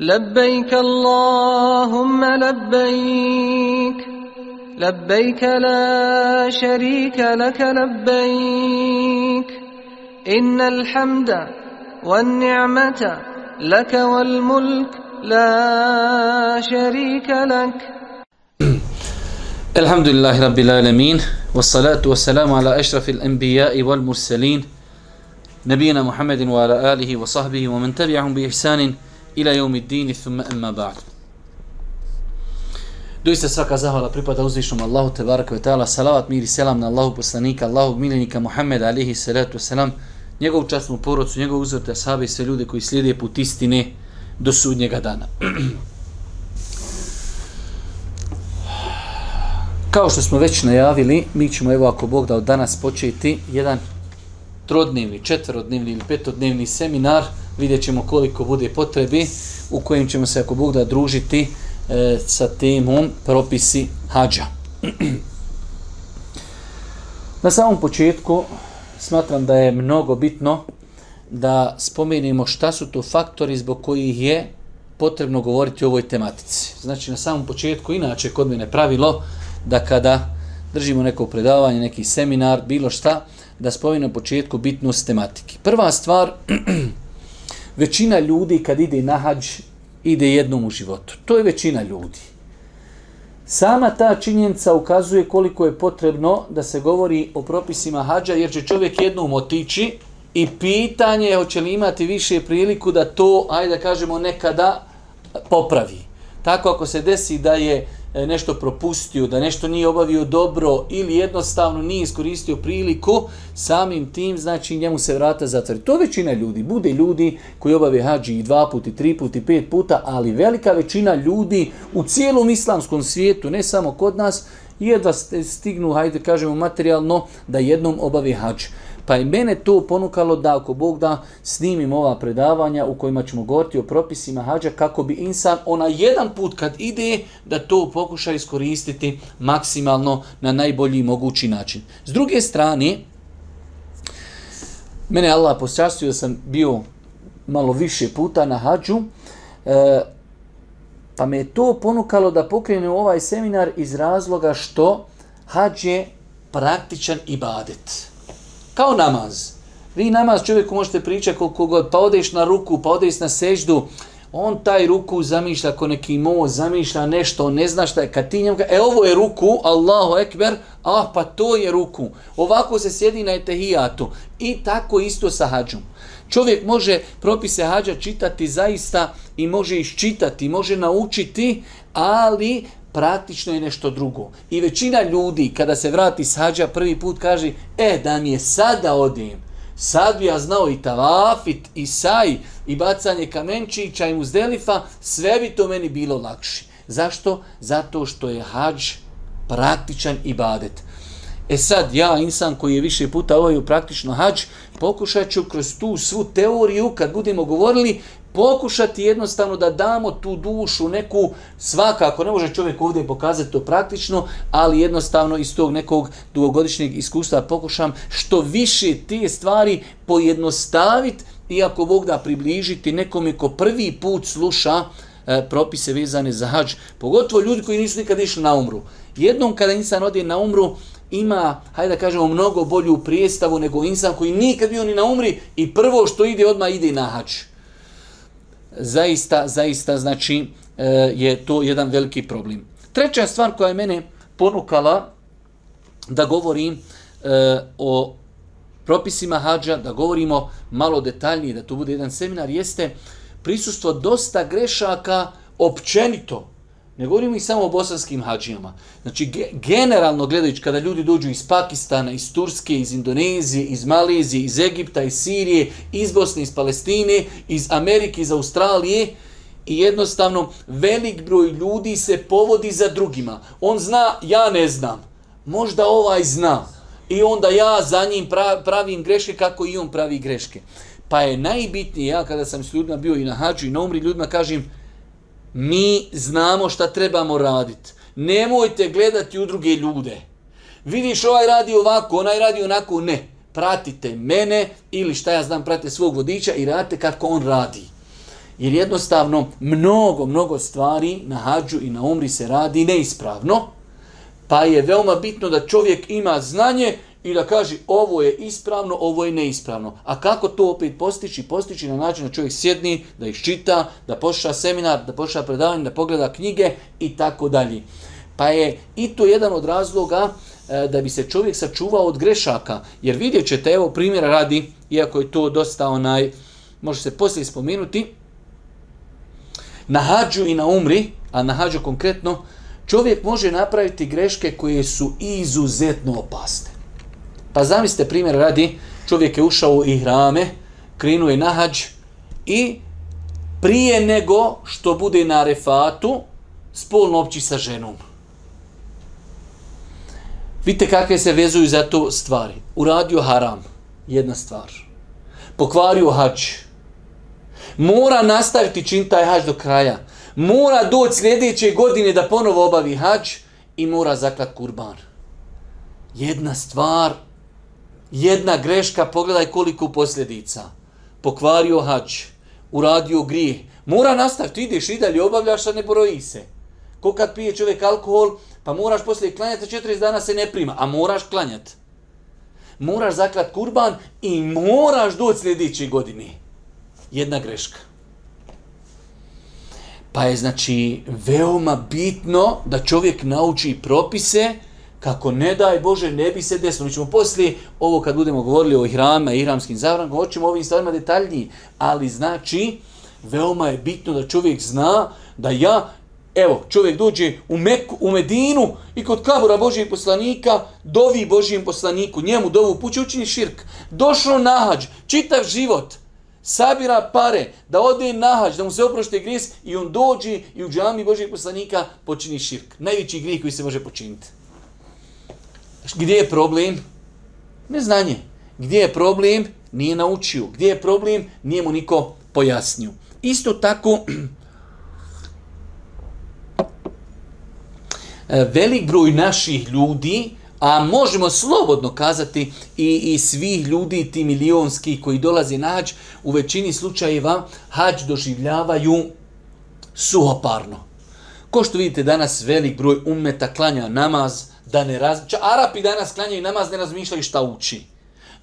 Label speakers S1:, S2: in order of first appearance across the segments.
S1: لبيك اللهم لبيك لبيك لا شريك لك لبيك. إن الحمد والنعمة لك والملك لا شريك لك.
S2: الحمد لله رب العالمين والصلاة والسلام على أشرف الأنبياء والمرسلين. نبينا محمد وعلى آله وصحبه ومن تبعهم بإحسان ila jeumi dini thumme emma ba'd. Doista svaka zahvala pripada uzvišnom Allahu te baraka ve ta'ala, salavat, mir i selam na Allahu poslanika, Allahu miljenika Muhammed alihi salatu wasalam, njegovu častnu porodcu, njegovu uzvrte ashabi i sve ljude koji slijede put istine do sudnjega dana. Kao što smo već najavili, mi ćemo evo ako Bog da od danas početi jedan trodnevni, četverodnevni ili petodnevni seminar vidjet ćemo koliko bude potrebi u kojem ćemo se ako Bog da družiti e, sa temom propisi hađa. Na samom početku smatram da je mnogo bitno da spomenemo šta su to faktori zbog kojih je potrebno govoriti o ovoj tematici. Znači na samom početku, inače kod mene pravilo da kada držimo neko predavanje, neki seminar, bilo šta, da spomenem na početku bitnost tematike. Prva stvar, većina ljudi kad ide na hađ, ide jednom u životu. To je većina ljudi. Sama ta činjenica ukazuje koliko je potrebno da se govori o propisima hađa, jer će čovjek jednom otići i pitanje je hoće li imati više priliku da to, ajde da kažemo, nekada popravi. Tako ako se desi da je nešto propustio, da nešto nije obavio dobro ili jednostavno nije iskoristio priliku, samim tim znači njemu se vrata zatvori. To većina ljudi, bude ljudi koji obave hađi i dva puta, i tri puta, i pet puta, ali velika većina ljudi u cijelom islamskom svijetu, ne samo kod nas, jedva stignu, hajde kažemo materijalno, da jednom obave hađ. Pa i mene to ponukalo da ako Bog da snimim ova predavanja u kojima ćemo govoriti o propisima hađa kako bi insan ona jedan put kad ide da to pokuša iskoristiti maksimalno na najbolji mogući način. S druge strane, mene Allah posčastio da sam bio malo više puta na hađu, e, pa me je to ponukalo da pokrenem ovaj seminar iz razloga što hađ je praktičan ibadet. Kao namaz. Vi namaz čovjeku možete pričati koliko god, pa odeš na ruku, pa odeš na seždu, on taj ruku zamišlja ako neki mo, zamišlja nešto, ne zna šta je, kad ti njemu e ovo je ruku, Allahu ekber, ah pa to je ruku. Ovako se sjedi na etehijatu. I tako isto sa hađom. Čovjek može propise hađa čitati zaista i može iščitati, može naučiti, ali praktično je nešto drugo. I većina ljudi kada se vrati s hađa prvi put kaže, e da mi je sada odim, sad bi ja znao i tavafit, i saj, i bacanje kamenčića i muzdelifa, sve bi to meni bilo lakše. Zašto? Zato što je hađ praktičan ibadet. E sad, ja, insan koji je više puta ovaj praktično hađ, pokušat ću kroz tu svu teoriju, kad budemo govorili, pokušati jednostavno da damo tu dušu neku, svakako, ne može čovjek ovdje pokazati to praktično, ali jednostavno iz tog nekog dugogodišnjeg iskustva pokušam što više te stvari pojednostaviti, iako Bog da približiti nekome ko prvi put sluša e, propise vezane za hađ. Pogotovo ljudi koji nisu nikad išli na umru. Jednom kada insan ode na umru, ima, hajde da kažemo, mnogo bolju prijestavu nego insan koji nikad bio ni na umri i prvo što ide odmah ide na hađ zaista, zaista znači e, je to jedan veliki problem. Treća stvar koja je mene ponukala da govorim e, o propisima hađa, da govorimo malo detaljnije, da to bude jedan seminar, jeste prisustvo dosta grešaka općenito ne govorimo i samo o bosanskim hađijama. Znači, generalno gledajući, kada ljudi dođu iz Pakistana, iz Turske, iz Indonezije, iz Malezije, iz Egipta, iz Sirije, iz Bosne, iz Palestine, iz Amerike, iz Australije, i jednostavno velik broj ljudi se povodi za drugima. On zna, ja ne znam. Možda ovaj zna. I onda ja za njim pravim greške kako i on pravi greške. Pa je najbitnije, ja kada sam s ljudima bio i na hađu i na umri, ljudima kažem, mi znamo šta trebamo raditi. Nemojte gledati u druge ljude. Vidiš ovaj radi ovako, onaj radi onako, ne. Pratite mene ili šta ja znam, pratite svog vodiča i radite kako on radi. Jer jednostavno mnogo, mnogo stvari na hađu i na umri se radi neispravno. Pa je veoma bitno da čovjek ima znanje i da kaže ovo je ispravno, ovo je neispravno. A kako to opet postići? Postići na način da čovjek sjedni, da ih čita, da posluša seminar, da posluša predavanje, da pogleda knjige i tako dalje. Pa je i to jedan od razloga e, da bi se čovjek sačuvao od grešaka. Jer vidjet ćete, evo primjera radi, iako je to dosta onaj, može se poslije spomenuti, na hađu i na umri, a na hađu konkretno, čovjek može napraviti greške koje su izuzetno opasne. Pa zamislite primjer radi, čovjek je ušao u ihrame, krenuo je na hađ i prije nego što bude na refatu, spolno opći sa ženom. Vidite kakve se vezuju za to stvari. Uradio haram, jedna stvar. Pokvario hađ. Mora nastaviti čin taj hađ do kraja. Mora doći sljedeće godine da ponovo obavi hađ i mora zaklat kurban. Jedna stvar, jedna greška, pogledaj koliko posljedica. Pokvario hađ, uradio grijeh. Mora nastaviti, ideš i dalje, obavljaš, a ne broji se. Ko kad pije čovjek alkohol, pa moraš poslije klanjati, 40 dana se ne prima, a moraš klanjati. Moraš zaklat kurban i moraš doći sljedeće godine. Jedna greška. Pa je znači veoma bitno da čovjek nauči propise kako ne daj Bože ne bi se desilo. Mi ćemo poslije ovo kad budemo govorili o ihramima i ihramskim zabranama, govorit ovim stvarima detaljniji. Ali znači, veoma je bitno da čovjek zna da ja Evo, čovjek dođe u Meku, u Medinu i kod kabura Božijeg poslanika dovi Božijem poslaniku, njemu dovu pući učini širk. Došao na hađ, čitav život, sabira pare, da ode na hađ, da mu se oprošte grijez i on dođe i u džami Božijeg poslanika počini širk. Najveći grijeh koji se može počiniti. Gdje je problem? Neznanje. Gdje je problem? Nije naučio. Gdje je problem? Nije mu niko pojasnio. Isto tako, E, velik broj naših ljudi, a možemo slobodno kazati i, i svih ljudi, ti milionski koji dolaze na hađ, u većini slučajeva hađ doživljavaju suhoparno. Ko što vidite danas velik broj umeta klanja namaz, da ne raz... Arapi danas klanjaju namaz, ne razmišljaju šta uči.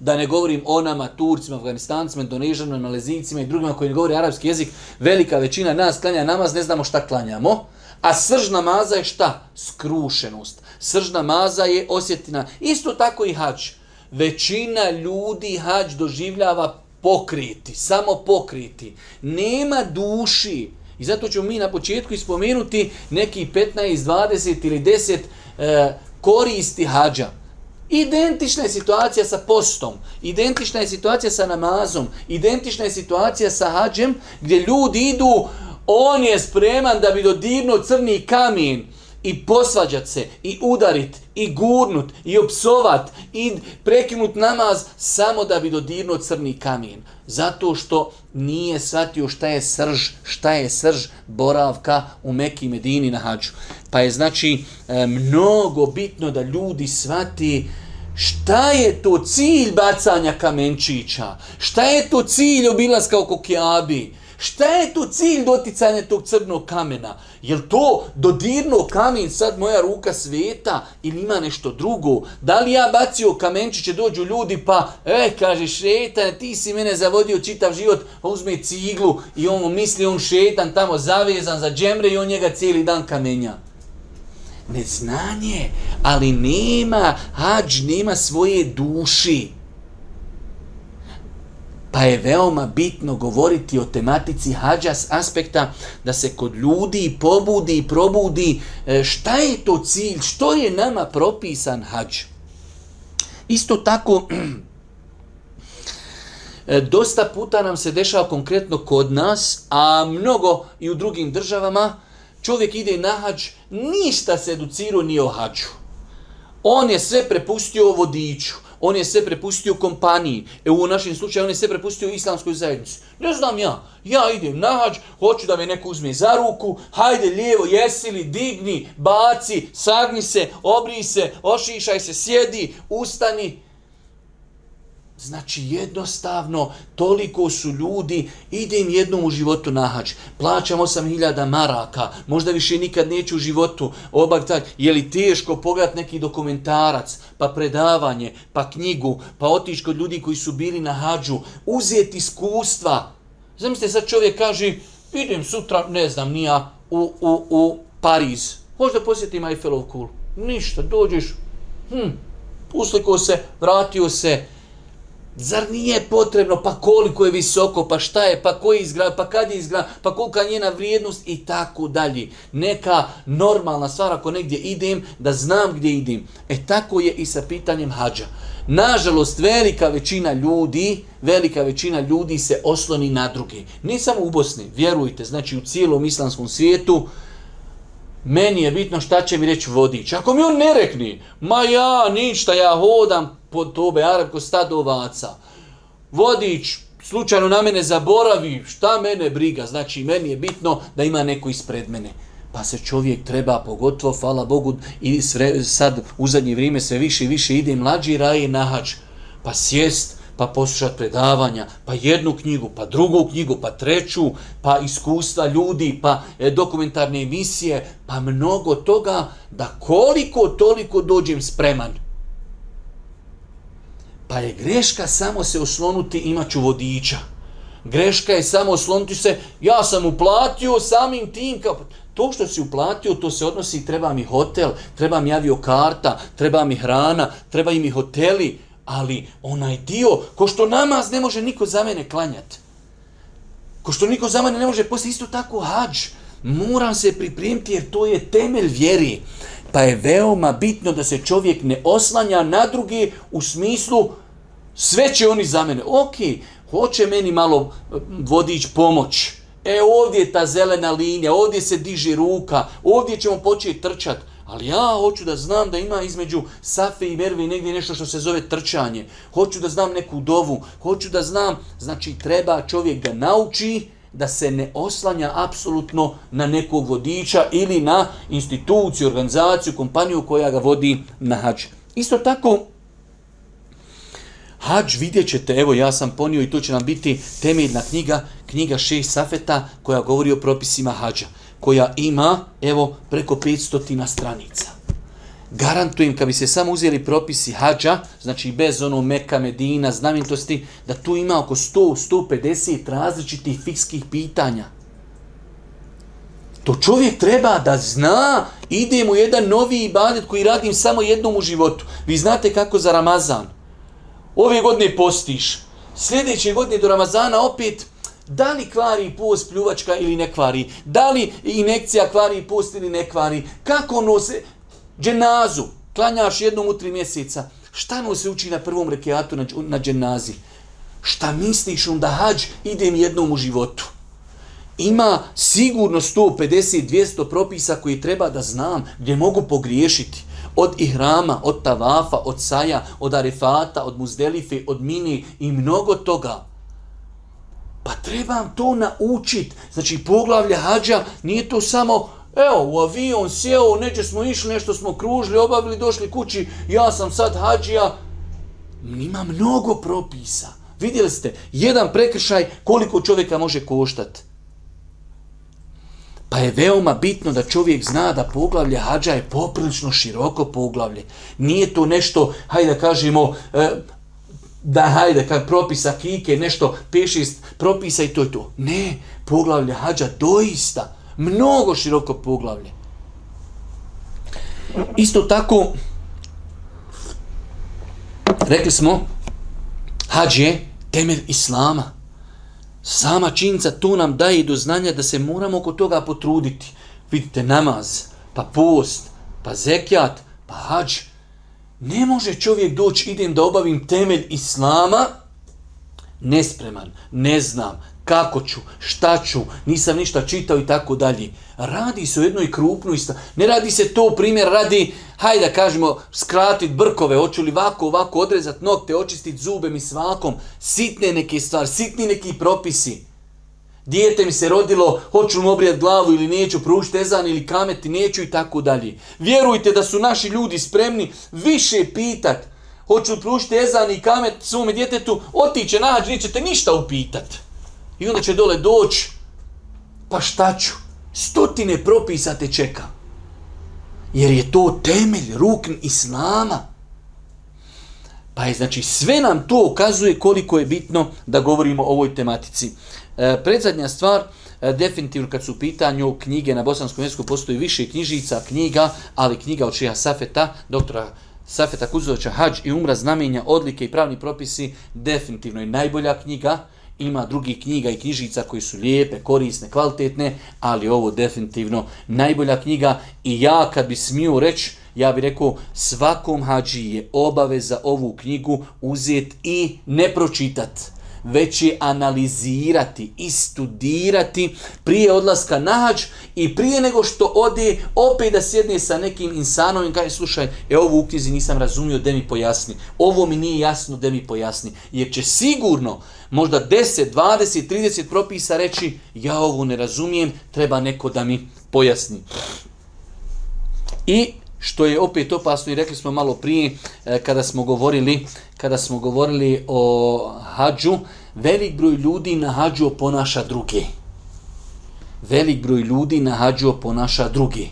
S2: Da ne govorim o nama, Turcima, Afganistancima, Indonežanima, Malezijcima i drugima koji ne govori arapski jezik, velika većina nas klanja namaz, ne znamo šta klanjamo. A srž namaza je šta? Skrušenost. Srž namaza je osjetina. Isto tako i hađ. Većina ljudi hađ doživljava pokriti, samo pokriti. Nema duši. I zato ćemo mi na početku ispomenuti neki 15, 20 ili 10 e, koristi hađa. Identična je situacija sa postom, identična je situacija sa namazom, identična je situacija sa hađem gdje ljudi idu on je spreman da bi dodirnuo crni kamen i posvađat se, i udarit, i gurnut, i opsovat, i prekinut namaz samo da bi dodirnuo crni kamen. Zato što nije shvatio šta je srž, šta je srž boravka u Meki Medini na hađu. Pa je znači e, mnogo bitno da ljudi shvati šta je to cilj bacanja kamenčića, šta je to cilj obilaska oko Kjabi, Šta je tu cilj doticanja tog crnog kamena? Jel to dodirno kamen sad moja ruka sveta ili ima nešto drugo? Da li ja bacio kamenčiće, dođu ljudi pa, e, kaže šetan, ti si mene zavodio čitav život, pa uzme ciglu i on misli on šetan tamo zavezan za džemre i on njega cijeli dan kamenja. Neznanje, ali nema, hađ nema svoje duši. Pa je veoma bitno govoriti o tematici hađa s aspekta da se kod ljudi pobudi i probudi e, šta je to cilj, što je nama propisan hađ. Isto tako, e, dosta puta nam se dešava konkretno kod nas, a mnogo i u drugim državama, čovjek ide na hađ, ništa se educirao ni o hađu. On je sve prepustio vodiču on je sve prepustio kompaniji. E u našem slučaju on je sve prepustio islamskoj zajednici. Ne znam ja, ja idem na hađ, hoću da me neko uzme za ruku, hajde lijevo, jesi li, digni, baci, sagni se, obrij se, ošišaj se, sjedi, ustani. Znači jednostavno, toliko su ljudi, idem jednom u životu na hađ, plaćam 8000 maraka, možda više nikad neću u životu obaviti, je li teško pogledati neki dokumentarac, pa predavanje, pa knjigu, pa otići kod ljudi koji su bili na hađu, uzeti iskustva. Zamislite sad čovjek kaže, idem sutra, ne znam, nija, u, u, u Pariz. Možda posjetim Eiffelov kul. Ništa, dođeš, hm, usliko se, vratio se, Zar nije potrebno, pa koliko je visoko, pa šta je, pa koji izgra, pa kad je izgra, pa kolika je njena vrijednost i tako dalje. Neka normalna stvar ako negdje idem, da znam gdje idem. E tako je i sa pitanjem hađa. Nažalost, velika većina ljudi, velika većina ljudi se osloni na druge. Ne samo u Bosni, vjerujte, znači u cijelom islamskom svijetu, meni je bitno šta će mi reći vodič. Ako mi on ne rekni, ma ja ništa, ja hodam pod tobe arabko stadovaca, vodič slučajno na mene zaboravi, šta mene briga, znači meni je bitno da ima neko ispred mene. Pa se čovjek treba, pogotovo, hvala Bogu, i sad u zadnje vrijeme sve više i više ide mlađi raje na hač, pa sjest, pa poslušati predavanja, pa jednu knjigu, pa drugu knjigu, pa treću, pa iskustva ljudi, pa e, dokumentarne emisije, pa mnogo toga da koliko toliko dođem spreman. Pa je greška samo se oslonuti imaću vodiča. Greška je samo osloniti se, ja sam uplatio samim tim, kao, to što si uplatio, to se odnosi, treba mi hotel, treba mi aviokarta, treba mi hrana, treba mi hoteli, ali onaj dio, ko što namaz ne može niko za mene klanjati. Ko što niko za mene ne može poslije isto tako hađ. Moram se pripremiti jer to je temelj vjeri. Pa je veoma bitno da se čovjek ne oslanja na drugi u smislu sve će oni za mene. Ok, hoće meni malo vodič pomoć. E ovdje je ta zelena linija, ovdje se diže ruka, ovdje ćemo početi trčati. Ali ja hoću da znam da ima između Safe i Merve negdje nešto što se zove trčanje. Hoću da znam neku dovu. Hoću da znam, znači treba čovjek da nauči da se ne oslanja apsolutno na nekog vodiča ili na instituciju, organizaciju, kompaniju koja ga vodi na hađ. Isto tako, hađ vidjet ćete, evo ja sam ponio i to će nam biti temeljna knjiga, knjiga šest safeta koja govori o propisima hađa koja ima, evo, preko 500 stranica. Garantujem, kad bi se samo uzeli propisi hađa, znači bez ono Meka, Medina, znamenitosti, da tu ima oko 100-150 različitih fikskih pitanja. To čovjek treba da zna, idem u jedan novi ibadet koji radim samo jednom u životu. Vi znate kako za Ramazan. Ove godine postiš. Sljedeće godine do Ramazana opet da li kvari post pljuvačka ili ne kvari? Da li inekcija kvari post ili ne kvari? Kako nose dženazu? Klanjaš jednom u tri mjeseca. Šta no se uči na prvom rekiatu na, na dženazi? Šta misliš onda hađ idem jednom u životu? Ima sigurno 150-200 propisa koji treba da znam gdje mogu pogriješiti. Od ihrama, od tavafa, od saja, od arefata, od muzdelife, od mini i mnogo toga. Pa trebam to naučit. Znači, poglavlja hađa nije to samo, evo, u avion sjeo, neće smo išli, nešto smo kružili, obavili, došli kući, ja sam sad hađija. Ima mnogo propisa. Vidjeli ste, jedan prekršaj koliko čovjeka može koštati. Pa je veoma bitno da čovjek zna da poglavlje hađa je poprilično široko poglavlje. Nije to nešto, hajde kažemo, e, da hajde, kad propisa kike, nešto, pešest propisa i to je to. Ne, poglavlje hađa doista, mnogo široko poglavlje. Isto tako, rekli smo, hađ je temelj islama. Sama činjenica tu nam daje do znanja da se moramo oko toga potruditi. Vidite, namaz, pa post, pa zekjat, pa hađ, ne može čovjek doći, idem da obavim temelj Islama, nespreman, ne znam, kako ću, šta ću, nisam ništa čitao i tako dalje. Radi se o jednoj krupnoj isto. Ne radi se to primjer, radi, hajde da kažemo, skratit brkove, hoću li ovako, ovako odrezat nokte, očistit zube mi svakom, sitne neke stvari, sitni neki propisi. Dijete mi se rodilo, hoću mu obrijati glavu ili neću, pružiti ezan ili kameti, neću i tako dalje. Vjerujte da su naši ljudi spremni više pitat hoću pružiti ezan i kamet svome djetetu, otiće na hađ, nećete ništa upitat. I onda će dole doći, pa šta ću? Stotine propisa te čeka. Jer je to temelj, rukn islama. Pa je znači sve nam to ukazuje koliko je bitno da govorimo o ovoj tematici. E, predzadnja stvar, e, definitivno kad su u pitanju knjige na bosanskom jeziku postoji više knjižica, knjiga, ali knjiga od Šija Safeta, doktora Safeta Kuzovića, Hadž i Umra, znamenja, odlike i pravni propisi, definitivno je najbolja knjiga. Ima drugih knjiga i knjižica koji su lijepe, korisne, kvalitetne, ali ovo definitivno najbolja knjiga i ja kad bi smio reći, ja bih rekao svakom hađi je obaveza ovu knjigu uzeti i ne pročitati već je analizirati i studirati prije odlaska na hađ i prije nego što ode opet da sjedne sa nekim insanom i kaže slušaj, e ovo u knjizi nisam razumio, da mi pojasni. Ovo mi nije jasno, da mi pojasni. Jer će sigurno možda 10, 20, 30 propisa reći ja ovo ne razumijem, treba neko da mi pojasni. I što je opet opasno i rekli smo malo prije e, kada smo govorili kada smo govorili o hađu, velik broj ljudi na hađu ponaša druge. Velik broj ljudi na hađu ponaša druge.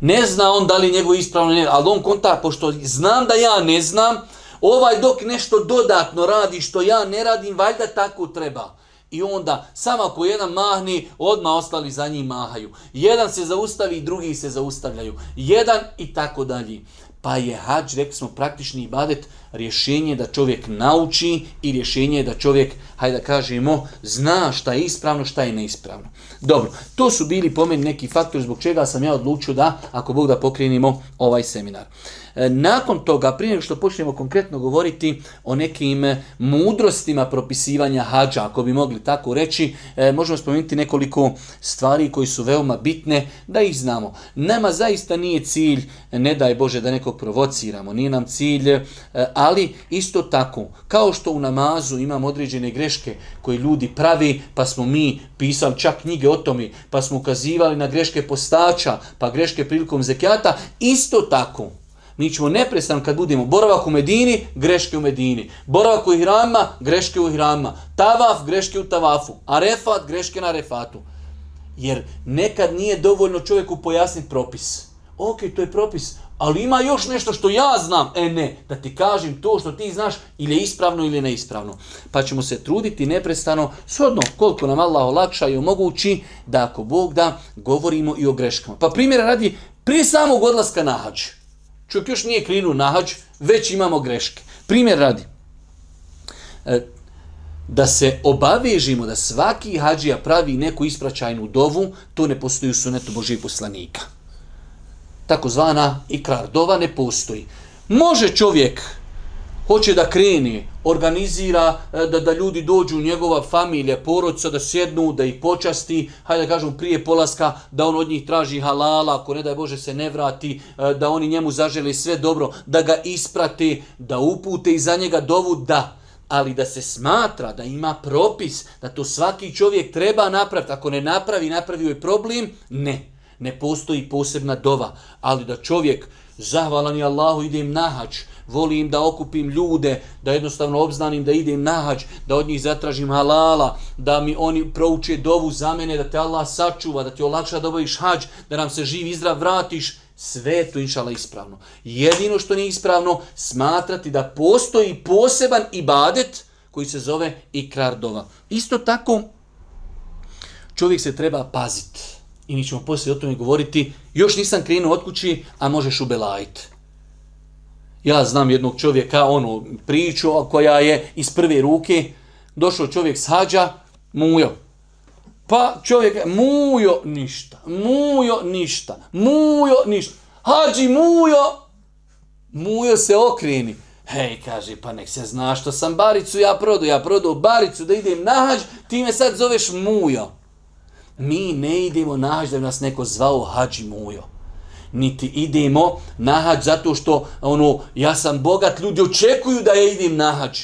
S2: Ne zna on da li njegov ispravno ne, ali on konta, pošto znam da ja ne znam, ovaj dok nešto dodatno radi što ja ne radim, valjda tako treba. I onda, samo ako jedan mahni, odmah ostali za njim mahaju. Jedan se zaustavi, drugi se zaustavljaju. Jedan i tako dalje. Pa je hađ, rekli smo, praktični ibadet, rješenje da čovjek nauči i rješenje da čovjek, hajde da kažemo, zna šta je ispravno, šta je neispravno. Dobro, to su bili po meni neki faktori zbog čega sam ja odlučio da, ako Bog da pokrenimo ovaj seminar. E, nakon toga, prije što počnemo konkretno govoriti o nekim e, mudrostima propisivanja hađa, ako bi mogli tako reći, e, možemo spomenuti nekoliko stvari koji su veoma bitne da ih znamo. Nama zaista nije cilj, ne daj Bože da nekog provociramo, nije nam cilj, ali isto tako, kao što u namazu imamo određene greške koje ljudi pravi, pa smo mi pisali čak knjige o tome, pa smo ukazivali na greške postača, pa greške prilikom zekijata, isto tako, mi ćemo neprestano kad budemo boravak u Medini, greške u Medini. Boravak u Ihrama, greške u Ihrama. Tavaf, greške u Tavafu. Arefat, greške na Arefatu. Jer nekad nije dovoljno čovjeku pojasniti propis. Ok, to je propis, ali ima još nešto što ja znam. E ne, da ti kažem to što ti znaš ili je ispravno ili neispravno. Pa ćemo se truditi neprestano, shodno koliko nam Allah olakša i omogući, da ako Bog da, govorimo i o greškama. Pa primjera radi, prije samog odlaska na hađ. Čovjek još nije krenuo na hađ, već imamo greške. Primjer radi. E, da se obavežimo da svaki hađija pravi neku ispraćajnu dovu, to ne postoji u sunetu Božih poslanika. Takozvana ikrar dova ne postoji. Može čovjek hoće da kreni, organizira e, da, da ljudi dođu, njegova familija, porodca, da sjednu, da ih počasti, hajde da kažemo prije polaska, da on od njih traži halala, ako ne daj Bože se ne vrati, e, da oni njemu zaželi sve dobro, da ga isprati, da upute i za njega dovu, da. Ali da se smatra, da ima propis, da to svaki čovjek treba napraviti, ako ne napravi, napravio je problem, ne. Ne postoji posebna dova, ali da čovjek, zahvalan je Allahu, idem na hač, volim da okupim ljude, da jednostavno obznanim da idem na hađ, da od njih zatražim halala, da mi oni prouče dovu za mene, da te Allah sačuva, da ti olakša da obaviš hađ, da nam se živ izdrav vratiš, sve to inšala ispravno. Jedino što nije ispravno, smatrati da postoji poseban ibadet koji se zove ikrar dova. Isto tako, čovjek se treba paziti. I mi ćemo poslije o tome govoriti. Još nisam krenuo od kući, a možeš ubelajiti. Ja znam jednog čovjeka, onu priču koja je iz prve ruke, došao čovjek s hađa, mujo. Pa čovjek, mujo ništa, mujo ništa, mujo ništa. Hađi mujo, mujo se okreni. Hej, kaže, pa nek se zna što sam baricu ja prodao, ja prodao baricu da idem na hađ, ti me sad zoveš mujo. Mi ne idemo na hađ da nas neko zvao hađi mujo niti idemo na hađ zato što ono, ja sam bogat, ljudi očekuju da ja idem na hađ.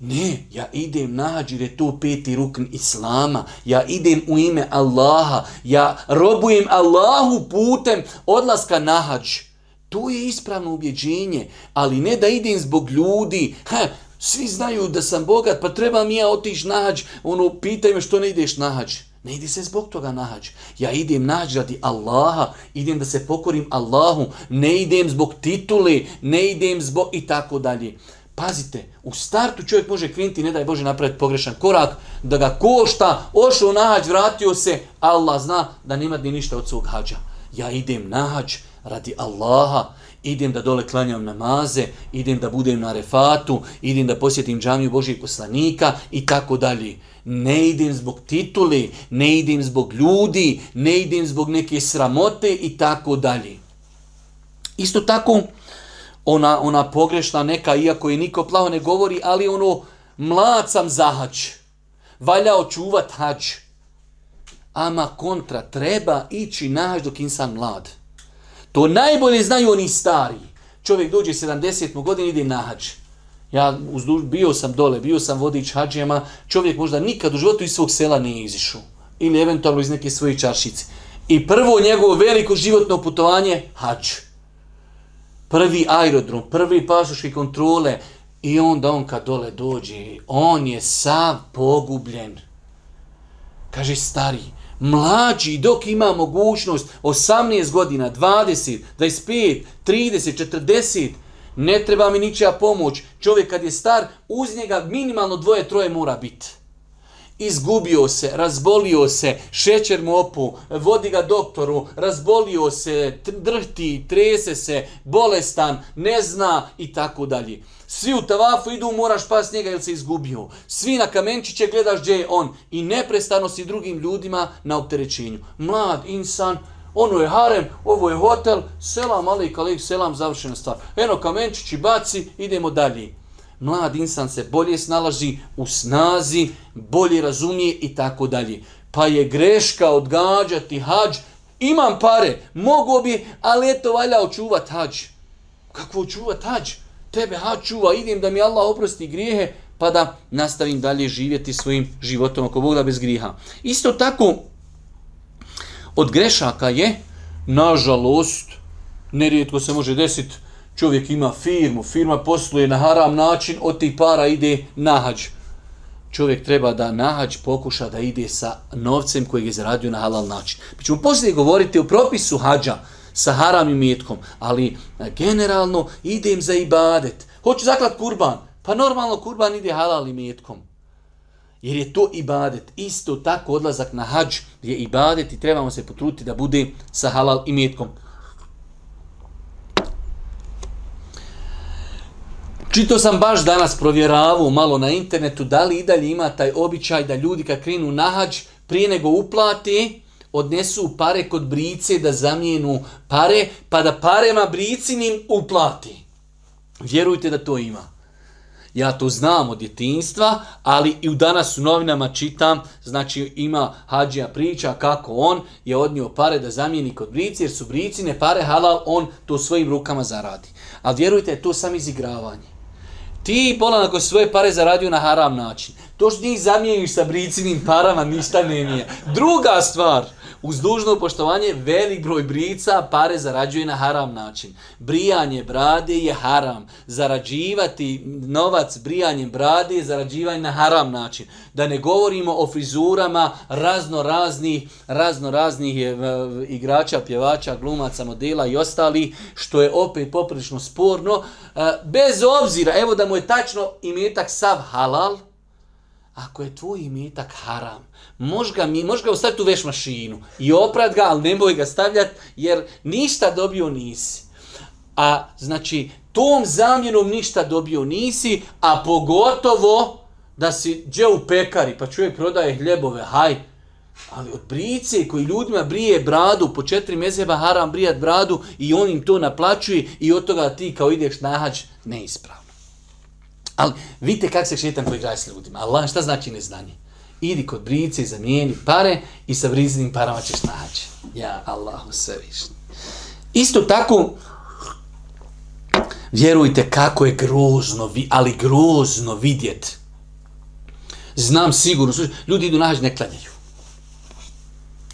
S2: Ne, ja idem na hađ jer je to peti rukn Islama. Ja idem u ime Allaha. Ja robujem Allahu putem odlaska na hađ. To je ispravno ubjeđenje, ali ne da idem zbog ljudi, ha, svi znaju da sam bogat, pa treba mi ja otići na hađ, ono, pitaj me što ne ideš na hađ. Ne ide se zbog toga na hađ. Ja idem na hađ radi Allaha, idem da se pokorim Allahu, ne idem zbog titule, ne idem zbog i tako dalje. Pazite, u startu čovjek može krenuti, ne daj Bože napraviti pogrešan korak, da ga košta, ošao na hađ, vratio se, Allah zna da nema ni ništa od svog hađa. Ja idem na hađ radi Allaha, idem da dole klanjam namaze, idem da budem na refatu, idem da posjetim džamiju Božih poslanika i tako dalje. Ne idem zbog tituli, ne idem zbog ljudi, ne idem zbog neke sramote i tako dalje. Isto tako, ona, ona pogrešna neka, iako je niko plavo ne govori, ali ono, mlad sam za hađ. Valja očuvat hađ. Ama kontra, treba ići na hađ dok insan mlad. To najbolje znaju oni stari. Čovjek dođe 70. godine ide na hađ. Ja uzduž, bio sam dole, bio sam vodič hađijama, čovjek možda nikad u životu iz svog sela nije izišao. Ili eventualno iz neke svoje čaršice. I prvo njegovo veliko životno putovanje, hađ. Prvi aerodrom, prvi pasoški kontrole. I onda on kad dole dođe, on je sav pogubljen. Kaže stari, mlađi dok ima mogućnost 18 godina, 20, 25, 30, 40, ne treba mi ničija pomoć. Čovjek kad je star, uz njega minimalno dvoje, troje mora biti. Izgubio se, razbolio se, šećer mu opu, vodi ga doktoru, razbolio se, drhti, trese se, bolestan, ne zna i tako dalje. Svi u tavafu idu, moraš pas njega jer se izgubio. Svi na kamenčiće gledaš gdje je on i neprestano si drugim ljudima na opterećenju. Mlad insan, ono je harem, ovo je hotel, selam alik alik, selam završena stvar. Eno kamenčići baci, idemo dalje. Mlad insan se bolje snalaži u snazi, bolje razumije i tako dalje. Pa je greška odgađati hađ. Imam pare, mogu bi, ali eto valja očuvat hađ. Kako očuvat hađ? tebe ha čuva, idem da mi Allah oprosti grijehe, pa da nastavim dalje živjeti svojim životom ako Bog da bez griha. Isto tako, od grešaka je, nažalost, nerijetko se može desiti, čovjek ima firmu, firma posluje na haram način, od tih para ide na hađ. Čovjek treba da na hađ pokuša da ide sa novcem kojeg je zaradio na halal način. Mi ćemo poslije govoriti o propisu hađa, sa haram i metkom, ali e, generalno idem za ibadet. Hoću zaklat kurban, pa normalno kurban ide halal i metkom. Jer je to ibadet. Isto tako odlazak na hađ je ibadet i trebamo se potruditi da bude sa halal i metkom. Čito sam baš danas provjeravao malo na internetu da li i dalje ima taj običaj da ljudi kad krenu na hađ prije nego uplati, odnesu pare kod brice da zamijenu pare, pa da parema bricinim uplati. Vjerujte da to ima. Ja to znam od djetinstva, ali i u danas u novinama čitam, znači ima hađija priča kako on je odnio pare da zamijeni kod brici, jer su bricine pare halal, on to svojim rukama zaradi. Ali vjerujte, to sam izigravanje. Ti pola na svoje pare zaradio na haram način. To što njih zamijeniš sa bricinim parama ništa ne nije. Druga stvar, uz dužno poštovanje, velik broj brica pare zarađuje na haram način. Brijanje brade je haram. Zarađivati novac brijanjem brade je zarađivanje na haram način. Da ne govorimo o frizurama razno raznih, razno raznih e, igrača, pjevača, glumaca, modela i ostali, što je opet poprilično sporno. E, bez obzira, evo da mu je tačno imetak sav halal, ako je tvoj imetak haram, Može ga, mož ga ostaviti u veš mašinu i oprat ga, ali nemoj ga stavljati jer ništa dobio nisi. A znači, tom zamjenom ništa dobio nisi, a pogotovo da si gdje u pekari, pa čovjek prodaje hljebove, haj, ali od brice koji ljudima brije bradu, po četiri mezeba haram brijat bradu i on im to naplaćuje i od toga ti kao ideš na hađ, neispravno. Ali vidite kako se šetan poigraje s ljudima. Allah, šta znači neznanje? idi kod brice i zamijeni pare i sa brizinim parama ćeš naći. Ja, Allahu se višni. Isto tako, vjerujte kako je grozno, ali grozno vidjet. Znam sigurno, ljudi idu naći ne klanjaju.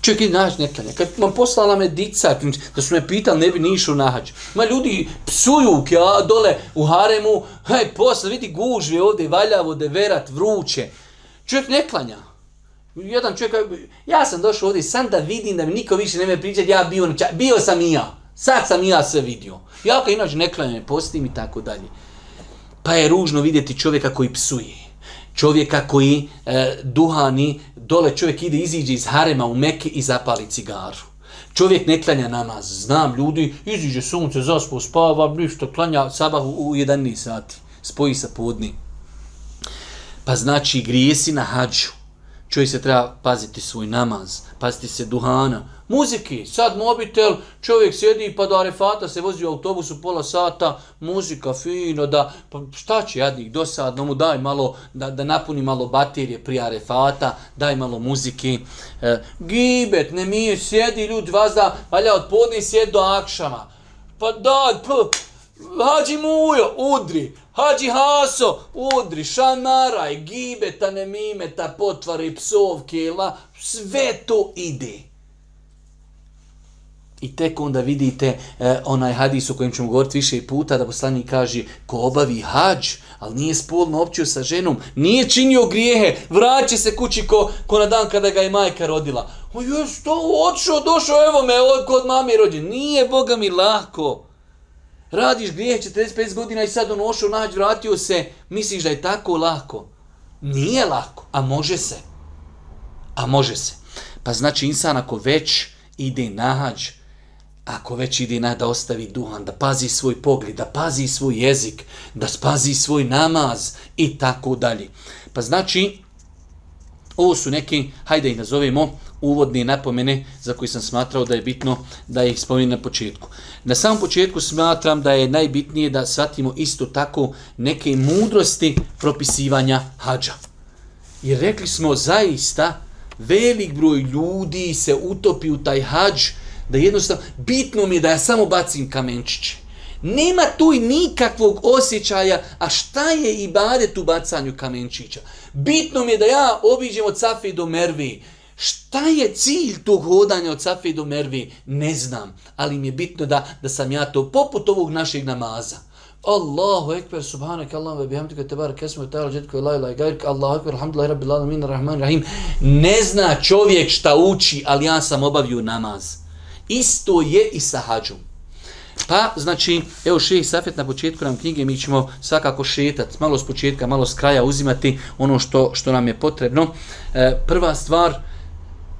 S2: Čovjek ide nahađ ne klanja. Kad vam poslala me dica, da su me pitali, ne bi ni išao nahađ. Ma ljudi psuju ja, dole u haremu, hej, posle, vidi gužve ovdje, valjavo, deverat, vruće. Čovjek ne klanja. Jedan čovjek, ja sam došao ovdje sam da vidim da mi niko više ne me pričati, ja bio, bio sam i ja. Sad sam i ja sve vidio. Ja kao inače ne klanjam, postim i tako dalje. Pa je ružno vidjeti čovjeka koji psuje. Čovjeka koji e, duhani, dole čovjek ide, iziđe iz harema u meke i zapali cigaru. Čovjek ne klanja namaz. Znam ljudi, iziđe sunce, zaspo, spava, ništa, klanja sabah u 11 sati. Spoji sa podni. Pa znači grijesi na hađu. Čovjek se treba paziti svoj namaz, paziti se duhana, muziki, sad mobitel, čovjek sjedi pa do arefata se vozi u autobusu pola sata, muzika fino, da, pa šta će jadnik, dosadno mu daj malo, da, da napuni malo baterije prije arefata, daj malo muziki. E, gibet, ne mi sjedi ljudi, vazda, valja od podne sjedi do akšama. Pa daj, p, hađi mujo, udri, Hađi Haso, udri, šanaraj, gibeta, nemimeta, potvari, psovke, la, sve to ide. I tek onda vidite e, onaj hadis o kojem ćemo govoriti više puta, da poslanik kaže ko obavi hađ, ali nije spolno općio sa ženom, nije činio grijehe, vraća se kući ko, ko na dan kada ga je majka rodila. O jes to, odšao, došao, evo me, kod mami rođen. Nije, Boga mi, lako. Radiš grijeh 45 godina i sad on ošao nađ, vratio se, misliš da je tako lako. Nije lako, a može se. A može se. Pa znači insan ako već ide nahađ, ako već ide na da ostavi duhan, da pazi svoj pogled, da pazi svoj jezik, da spazi svoj namaz i tako dalje. Pa znači, ovo su neki, hajde ih nazovemo, uvodne napomene za koje sam smatrao da je bitno da ih spomenem na početku. Na samom početku smatram da je najbitnije da shvatimo isto tako neke mudrosti propisivanja hađa. Jer rekli smo zaista velik broj ljudi se utopi u taj hađ da jednostavno bitno mi je da ja samo bacim kamenčiće. Nema tu nikakvog osjećaja, a šta je i bade tu bacanju kamenčića? Bitno mi je da ja obiđem od Safi do Mervi, Šta je cilj tog hodanja od Safe do Mervi? Ne znam, ali mi je bitno da, da sam ja to poput ovog našeg namaza. Allahu ekber, subhanak, Allah, ve bihamdika, tebarak, esmu, ta'ala, džetko, la ilaha gajrk, Allahu ekber, alhamdulillah, rabbil alamin, rahman, rahim. Ne zna čovjek šta uči, ali ja sam obavio namaz. Isto je i sa hađom. Pa, znači, evo šehi Safet na početku nam knjige, mi ćemo svakako šetat, malo s početka, malo s kraja uzimati ono što, što nam je potrebno. E, prva stvar,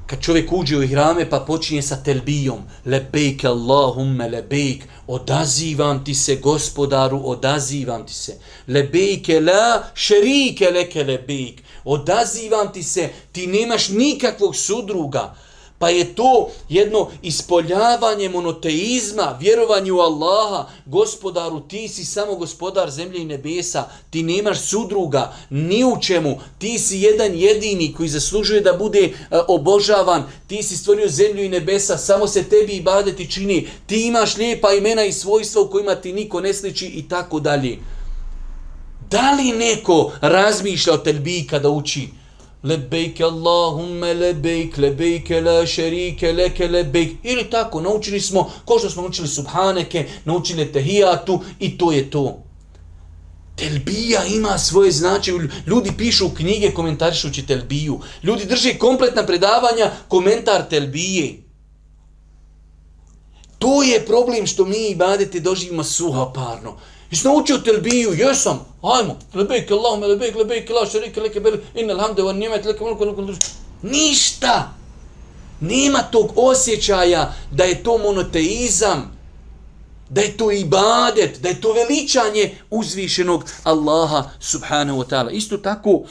S2: kad čovjek uđe u ihrame pa počinje sa telbijom, lebejk Allahumme lebejk, odazivam ti se gospodaru, odazivam ti se. Lebejke la šerike leke lebejk, odazivam ti se, ti nemaš nikakvog sudruga. Pa je to jedno ispoljavanje monoteizma, vjerovanje u Allaha, gospodaru, ti si samo gospodar zemlje i nebesa, ti nemaš sudruga, ni u čemu, ti si jedan jedini koji zaslužuje da bude e, obožavan, ti si stvorio zemlju i nebesa, samo se tebi i badeti čini, ti imaš lijepa imena i svojstva u kojima ti niko ne sliči i tako dalje. Da li neko razmišlja o telbi kada uči? Lebejk Allahumme lebejk, lebejk la šerike leke lebejk. Ili tako, naučili smo, ko što smo naučili subhaneke, naučili tehijatu i to je to. Telbija ima svoje značaje. Ljudi pišu knjige komentarišući telbiju. Ljudi drže kompletna predavanja komentar telbije. To je problem što mi i badete doživimo suhoparno. Jesi naučio telbiju? Jesam. Hajmo. Lebejk Allahume, lebejk, lebejk, la šarike, leke beli, inna alhamde, van nimet, leke. Ništa. Nema tog osjećaja da je to monoteizam, da je to ibadet, da je to veličanje uzvišenog Allaha subhanahu wa ta'ala. Isto tako,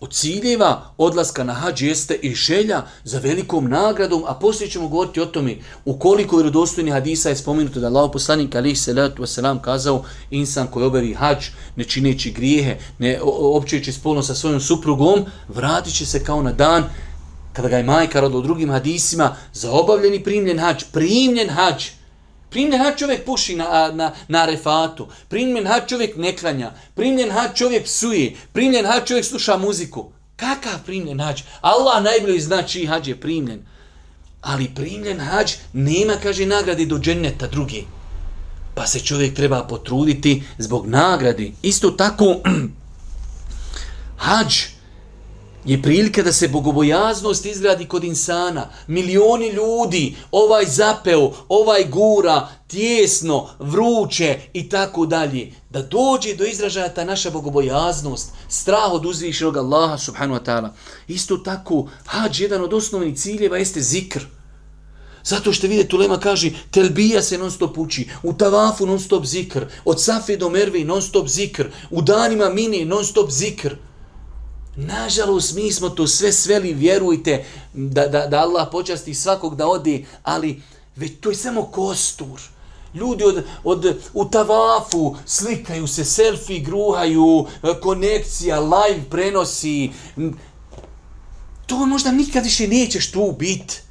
S2: od ciljeva odlaska na hađ jeste i želja za velikom nagradom, a poslije ćemo govoriti o tome u koliko vjerodostojnih hadisa je spomenuto da Allah poslanik alihi salatu wasalam kazao insan koji obavi hađ ne čineći grijehe, ne općujući spolno sa svojom suprugom, vratit će se kao na dan kada ga je majka rodila u drugim hadisima za obavljeni primljen hađ, primljen hađ, Primljen hač čovjek puši na, na, na refatu, primljen hač čovjek ne klanja, primljen hač čovjek psuje, primljen hač čovjek sluša muziku. Kakav primljen hađ? Allah najbolje zna čiji hađ je primljen. Ali primljen hađ nema, kaže, nagrade do dženeta druge. Pa se čovjek treba potruditi zbog nagradi. Isto tako, hađ je prilika da se bogobojaznost izgradi kod insana. Milioni ljudi, ovaj zapeo, ovaj gura, tjesno, vruće i tako dalje. Da dođe do izražaja ta naša bogobojaznost, strah od uzvišenog Allaha subhanahu wa ta'ala. Isto tako, hađ, jedan od osnovnih ciljeva jeste zikr. Zato što vidite, Tulema kaže, telbija se non stop uči, u tavafu non stop zikr, od safe do merve non stop zikr, u danima mini non stop zikr. Nažalost, mi smo to sve sveli, vjerujte, da, da, da Allah počasti svakog da odi, ali već to je samo kostur. Ljudi od, od, u tavafu slikaju se, selfie gruhaju, konekcija, live prenosi. To možda nikad više nećeš tu biti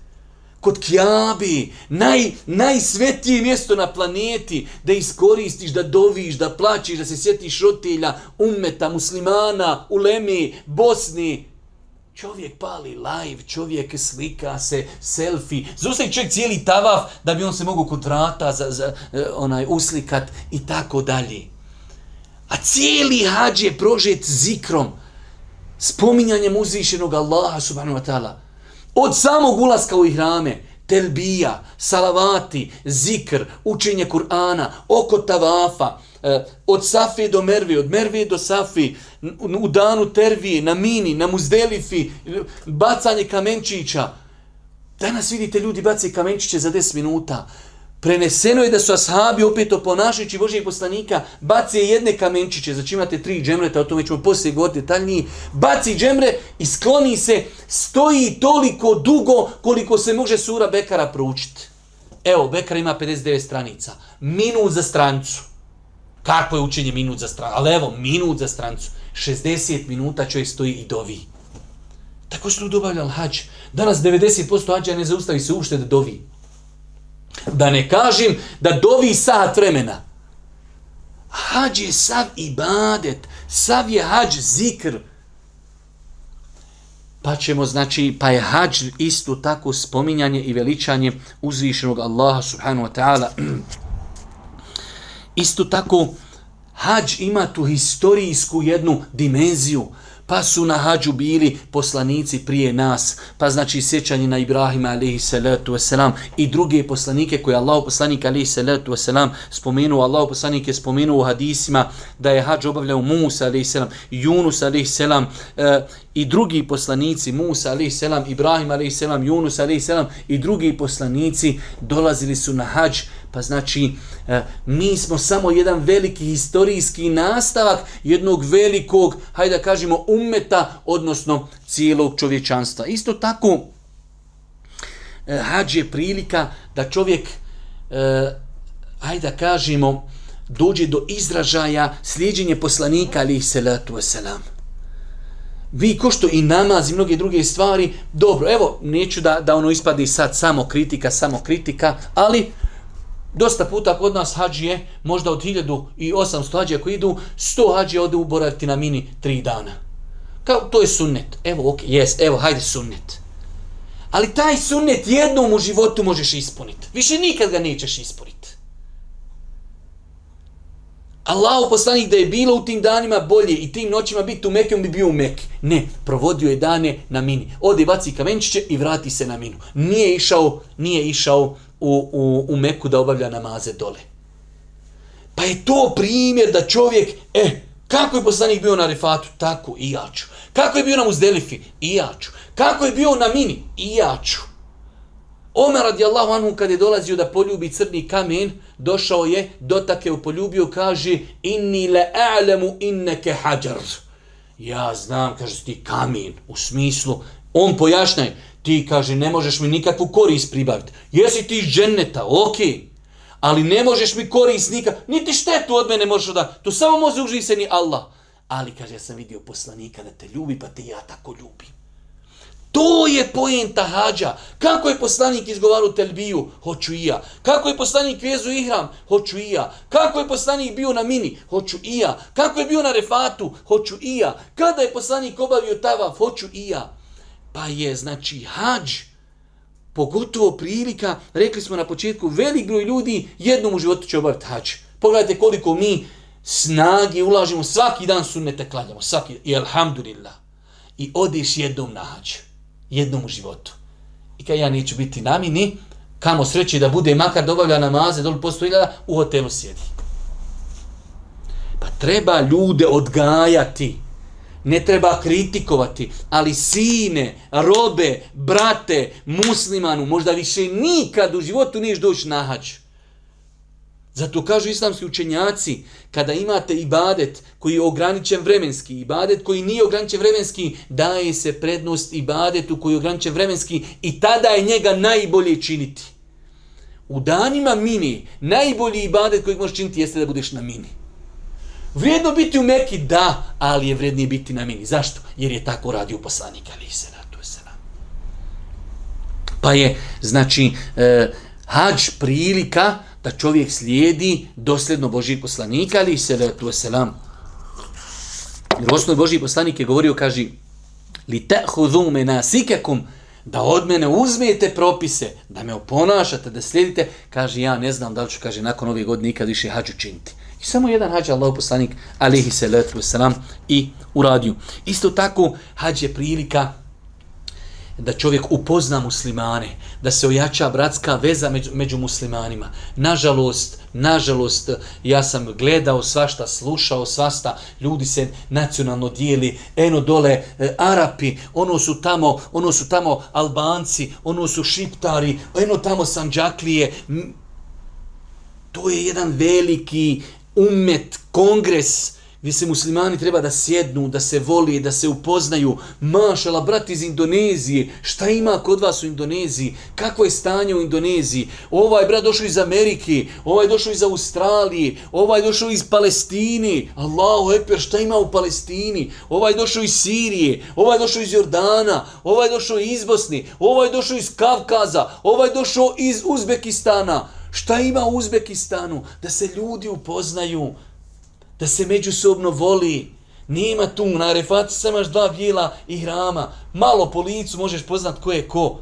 S2: kod Kjabi, naj, najsvetije mjesto na planeti, da iskoristiš, da doviš, da plaćiš, da se sjetiš roditelja, umeta, muslimana, ulemi, Bosni. Čovjek pali live, čovjek slika se, selfie, zustavi čovjek cijeli tavaf da bi on se mogu kod vrata za, za, e, onaj, uslikat i tako dalje. A cijeli hađ je prožet zikrom, spominjanjem uzvišenog Allaha subhanahu wa ta'ala. Od samog ulaska u ihrame, telbija, salavati, zikr, učenje Kur'ana, oko tavafa, e, od Safi do Mervi, od Mervi do Safi, u danu Tervije, na Mini, na Muzdelifi, bacanje kamenčića. Danas vidite ljudi bacaju kamenčiće za 10 minuta. Preneseno je da su ashabi opet oponašajući Božijeg poslanika baci jedne kamenčiće, znači imate tri džemreta, o tome ćemo poslije govoriti detaljnije, baci džemre i skloni se, stoji toliko dugo koliko se može sura Bekara proučiti. Evo, Bekara ima 59 stranica, minut za strancu. Kako je učenje minut za strancu? Ali evo, minut za strancu. 60 minuta čovjek stoji i dovi. Tako su ljudi obavljali hađ. Danas 90% hađa ne zaustavi se ušte da dovi. Da ne kažem da dovi sat vremena. Hađ je sav ibadet, sav je hađ zikr. Pa ćemo, znači, pa je hađ isto tako spominjanje i veličanje uzvišenog Allaha subhanahu wa ta'ala. Isto tako, hađ ima tu historijsku jednu dimenziju pa su na hađu bili poslanici prije nas, pa znači sjećanje na Ibrahima alaihi salatu wasalam i druge poslanike koje Allah poslanik alaihi salatu wasalam spomenuo, Allah poslanik je spomenuo u hadisima da je hađ obavljao Musa alaihi salam, Yunus alaihi salam e, i drugi poslanici, Musa alaihi salam, Ibrahim alaihi salam, Yunus alaihi salam i drugi poslanici dolazili su na hađ Pa znači, e, mi smo samo jedan veliki historijski nastavak jednog velikog, hajde da kažemo, umeta, odnosno cijelog čovječanstva. Isto tako, e, hađ je prilika da čovjek, e, hajde da kažemo, dođe do izražaja slijedjenje poslanika, ali ih salatu wasalam. Vi ko što i namaz i mnoge druge stvari, dobro, evo, neću da, da ono ispadi sad samo kritika, samo kritika, ali Dosta puta kod nas hađije, možda od 1800 hađija koji idu, 100 hađija ode uboraviti na mini 3 dana. Kao, to je sunnet. Evo, ok, jes, evo, hajde sunnet. Ali taj sunnet jednom u životu možeš ispuniti. Više nikad ga nećeš ispuniti. Allah poslanik da je bilo u tim danima bolje i tim noćima biti u Mekke, on bi bio u Mekke. Ne, provodio je dane na mini. Ode baci kamenčiće i vrati se na minu. Nije išao, nije išao u, u, u Meku da obavlja namaze dole. Pa je to primjer da čovjek, e, kako je poslanik bio na Refatu? Tako, i ja ću. Kako je bio na Muzdelifi? I ja ću. Kako je bio na Mini? I ja ću. Omer radijallahu anhu kad je dolazio da poljubi crni kamen, došao je, dotak je u poljubio, kaže inni le a'lemu inneke hađar. Ja znam, kaže ti kamen, u smislu, on pojašnjaj, ti kaže ne možeš mi nikakvu korist pribaviti. Jesi ti iz dženeta, ok, ali ne možeš mi korist nikak, niti štetu od mene možeš da, to samo može uživi se ni Allah. Ali kaže, ja sam vidio poslanika da te ljubi, pa te ja tako ljubim. To je pojenta hađa. Kako je poslanik izgovarao telbiju? Hoću i ja. Kako je poslanik vezu ihram? Hoću i ja. Kako je poslanik bio na mini? Hoću i ja. Kako je bio na refatu? Hoću i ja. Kada je poslanik obavio tavaf? Hoću i ja. Pa je, znači, hađ, pogotovo prilika, rekli smo na početku, velik broj ljudi jednom u životu će obaviti hađ. Pogledajte koliko mi snagi ulažimo, svaki dan sunnete klanjamo, svaki, i alhamdulillah. I odiš jednom na hađ, jednom u životu. I kad ja neću biti namini, kamo sreći da bude makar dobavlja namaze, doli postoji u hotelu sjedi. Pa treba ljude odgajati ne treba kritikovati, ali sine, robe, brate, muslimanu, možda više nikad u životu niješ doći na hađ. Zato kažu islamski učenjaci, kada imate ibadet koji je ograničen vremenski, ibadet koji nije ograničen vremenski, daje se prednost ibadetu koji je ograničen vremenski i tada je njega najbolje činiti. U danima mini, najbolji ibadet koji možeš činiti jeste da budeš na mini. Vrijedno biti u Meki, da, ali je vrednije biti na mini. Zašto? Jer je tako radio poslanik, ali se ratu Pa je, znači, e, hađ prilika da čovjek slijedi dosljedno Božih poslanika, ali se ratu se nam. Jer osnovno Božji poslanik je govorio, kaže, li ta'hudhu menasikakum, da od mene uzmete propise, da me oponašate, da slijedite, kaže, ja ne znam da li ću, kaže, nakon ove godine nikad više hađu činiti. I samo jedan hađ Allah poslanik alihi salatu wasalam i uradio. Isto tako hađ je prilika da čovjek upozna muslimane, da se ojača bratska veza među, među muslimanima. Nažalost, nažalost, ja sam gledao svašta, slušao svašta, ljudi se nacionalno dijeli, eno dole e, Arapi, ono su tamo, ono su tamo Albanci, ono su Šiptari, eno tamo Sanđaklije. To je jedan veliki umet, kongres, gdje se muslimani treba da sjednu, da se voli, da se upoznaju. Mašala, brat iz Indonezije, šta ima kod vas u Indoneziji? Kakvo je stanje u Indoneziji? Ovaj brat došao iz Amerike, ovaj došao iz Australije, ovaj došao iz Palestine. Allahu ekber, šta ima u Palestini? Ovaj došao iz Sirije, ovaj došao iz Jordana, ovaj došao iz Bosni, ovaj došao iz Kavkaza, ovaj došao iz Uzbekistana. Šta ima u Uzbekistanu? Da se ljudi upoznaju, da se međusobno voli. Nima tu, na Arefatu samo imaš dva bijela i hrama. Malo po licu možeš poznat ko je ko.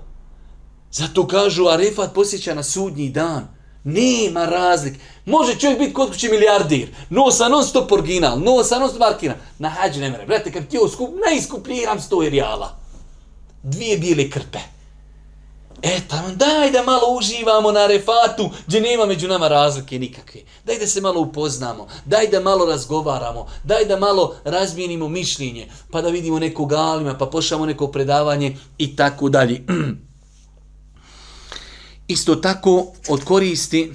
S2: Zato kažu, Arefat posjeća na sudnji dan. Nema razlik. Može čovjek biti kod kuće milijardir. No sa non stop original, no sa non stop markina. Na hađi ne. Brate, kad ti ovo skup, sto rijala. Dvije bijele krpe. E, tamo, daj da malo uživamo na refatu, gdje nema među nama razlike nikakve. Daj da se malo upoznamo, daj da malo razgovaramo, daj da malo razmijenimo mišljenje, pa da vidimo nekog alima, pa pošamo neko predavanje i tako dalje. Isto tako od koristi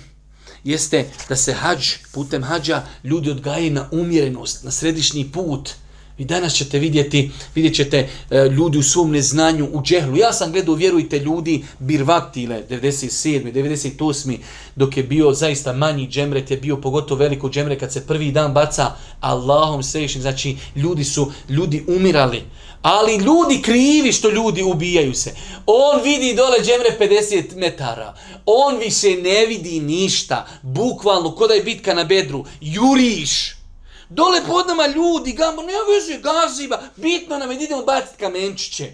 S2: jeste da se hađ, putem hađa, ljudi odgajaju na umjerenost, na središnji put, i danas ćete vidjeti, vidjet ćete e, ljudi u svom neznanju, u džehlu. Ja sam gledao, vjerujte, ljudi birvaktile 97. 98. dok je bio zaista manji džemret, je bio pogotovo veliko džemre kad se prvi dan baca Allahom srećnim. Znači, ljudi su, ljudi umirali. Ali ljudi krivi što ljudi ubijaju se. On vidi dole džemre 50 metara. On više ne vidi ništa. Bukvalno, kod je bitka na bedru. Juriš. Dole pod nama ljudi, gamo, ne veze, gaziva, bitno nam je da idemo baciti kamenčiće.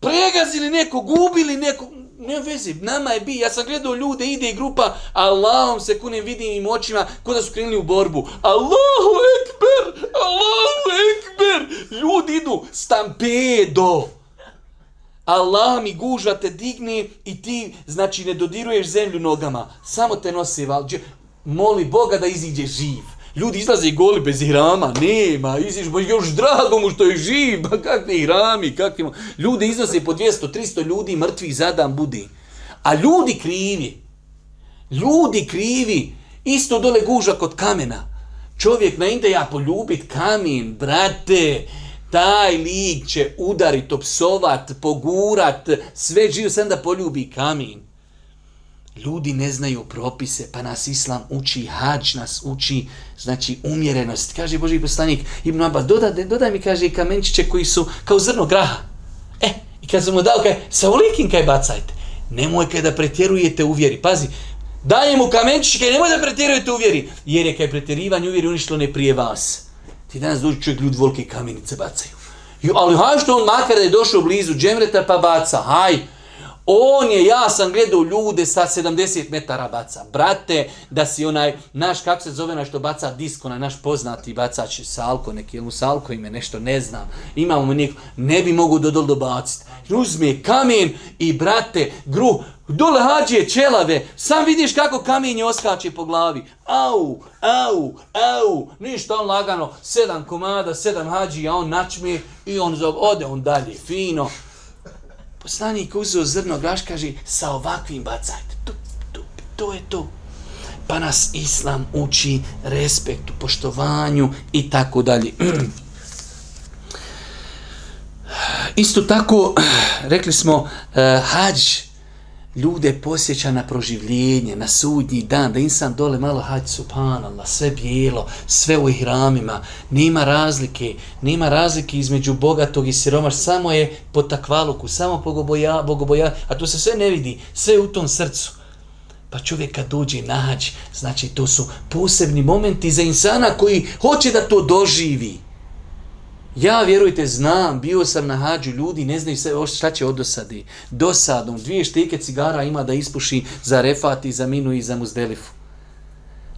S2: Pregazili neko, gubili neko, ne veze, nama je bi, ja sam gledao ljude, ide i grupa, Allahom se kunim vidim im očima, kod da su krenuli u borbu. Allahu ekber, Allahu ekber, ljudi idu, stampedo. Allah mi gužva te digne i ti, znači, ne dodiruješ zemlju nogama, samo te nosi valđe. Moli Boga da iziđe živ. Ljudi izlaze goli bez ihrama, nema, iziš, bo još drago mu što je živ, ba kakvi ihrami, kakvi... Ljudi izlaze po 200, 300 ljudi mrtvi zadan budi. A ljudi krivi, ljudi krivi, isto dole guža kod kamena. Čovjek na ide ja poljubit kamen, brate, taj lik će udarit, opsovat, pogurat, sve živo sam da poljubi kamen. Ljudi ne znaju propise, pa nas Islam uči, hađ nas uči, znači umjerenost. Kaže Boži poslanik Ibn Abbas, dodaj, dodaj mi, kaže, kamenčiće koji su kao zrno graha. E, I kad sam mu dao, kaj, sa olikim kaj bacajte. Nemoj kaj da pretjerujete u vjeri. Pazi, daje mu kamenčić, kaj nemoj da pretjerujete u vjeri. Jer je kaj pretjerivanje u vjeri uništilo ne prije vas. Ti danas dođi čovjek, ljudi volke kamenice bacaju. Jo, ali haj što on makar da je došao blizu džemreta pa baca, haj. On je, ja sam gledao ljude sa 70 metara baca. Brate, da si onaj, naš, kako se zove onaj što baca disko, onaj naš poznati bacač Salko, neki, ili Salko ime, nešto, ne znam. Imamo mi neko, ne bi mogu do dol dobaciti. Uzme kamen i, brate, gru, dole hađe čelave, sam vidiš kako kamenje oskače po glavi. Au, au, au, ništa on lagano, sedam komada, sedam hađi, a on načme i on zove, ode on dalje, fino. Poslanik uzeo zrno graš, kaže, sa ovakvim bacajte. To, to, to je to. Pa nas Islam uči respektu, poštovanju i tako dalje. Isto tako, rekli smo, uh, hađ ljude posjeća na proživljenje, na sudnji dan, da insan dole malo hađ subhanallah, sve bijelo, sve u ihramima, nema razlike, nema razlike između bogatog i siromaš, samo je po takvaluku, samo po bogoboja, bogoboja, a to se sve ne vidi, sve u tom srcu. Pa čovjek kad dođe nađ, znači to su posebni momenti za insana koji hoće da to doživi. Ja, vjerujte, znam, bio sam na hađu, ljudi ne znaju sve šta će od dosadi. Dosadom, dvije štike cigara ima da ispuši za refati, za minu i za muzdelifu.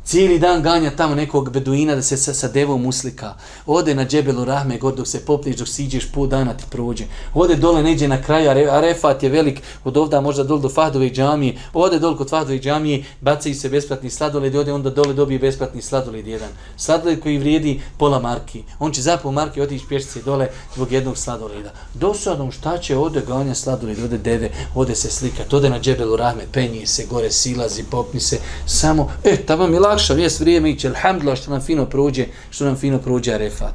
S2: Cijeli dan ganja tamo nekog beduina da se sa, sa devom uslika. Ode na džebelu rahme god dok se popliš, dok siđeš pol dana ti prođe. Ode dole neđe na kraju, a refat je velik od ovda možda dole do Fahdove džamije. Ode dole kod Fahdove džamije, bacaju se besplatni sladoled, ode onda dole dobije besplatni sladoled jedan. Sladoled koji vrijedi pola marki. On će za pol marki otići pješice dole zbog jednog sladoleda. Dosadom šta će ode ganja sladoled, ode deve, ode se slikat, ode na džebelu rahme, penje se, gore silazi, popni se, samo, e, tamo mi lakša vijest vrijeme iće, alhamdulillah što nam fino prođe, što nam fino prođe Arefat.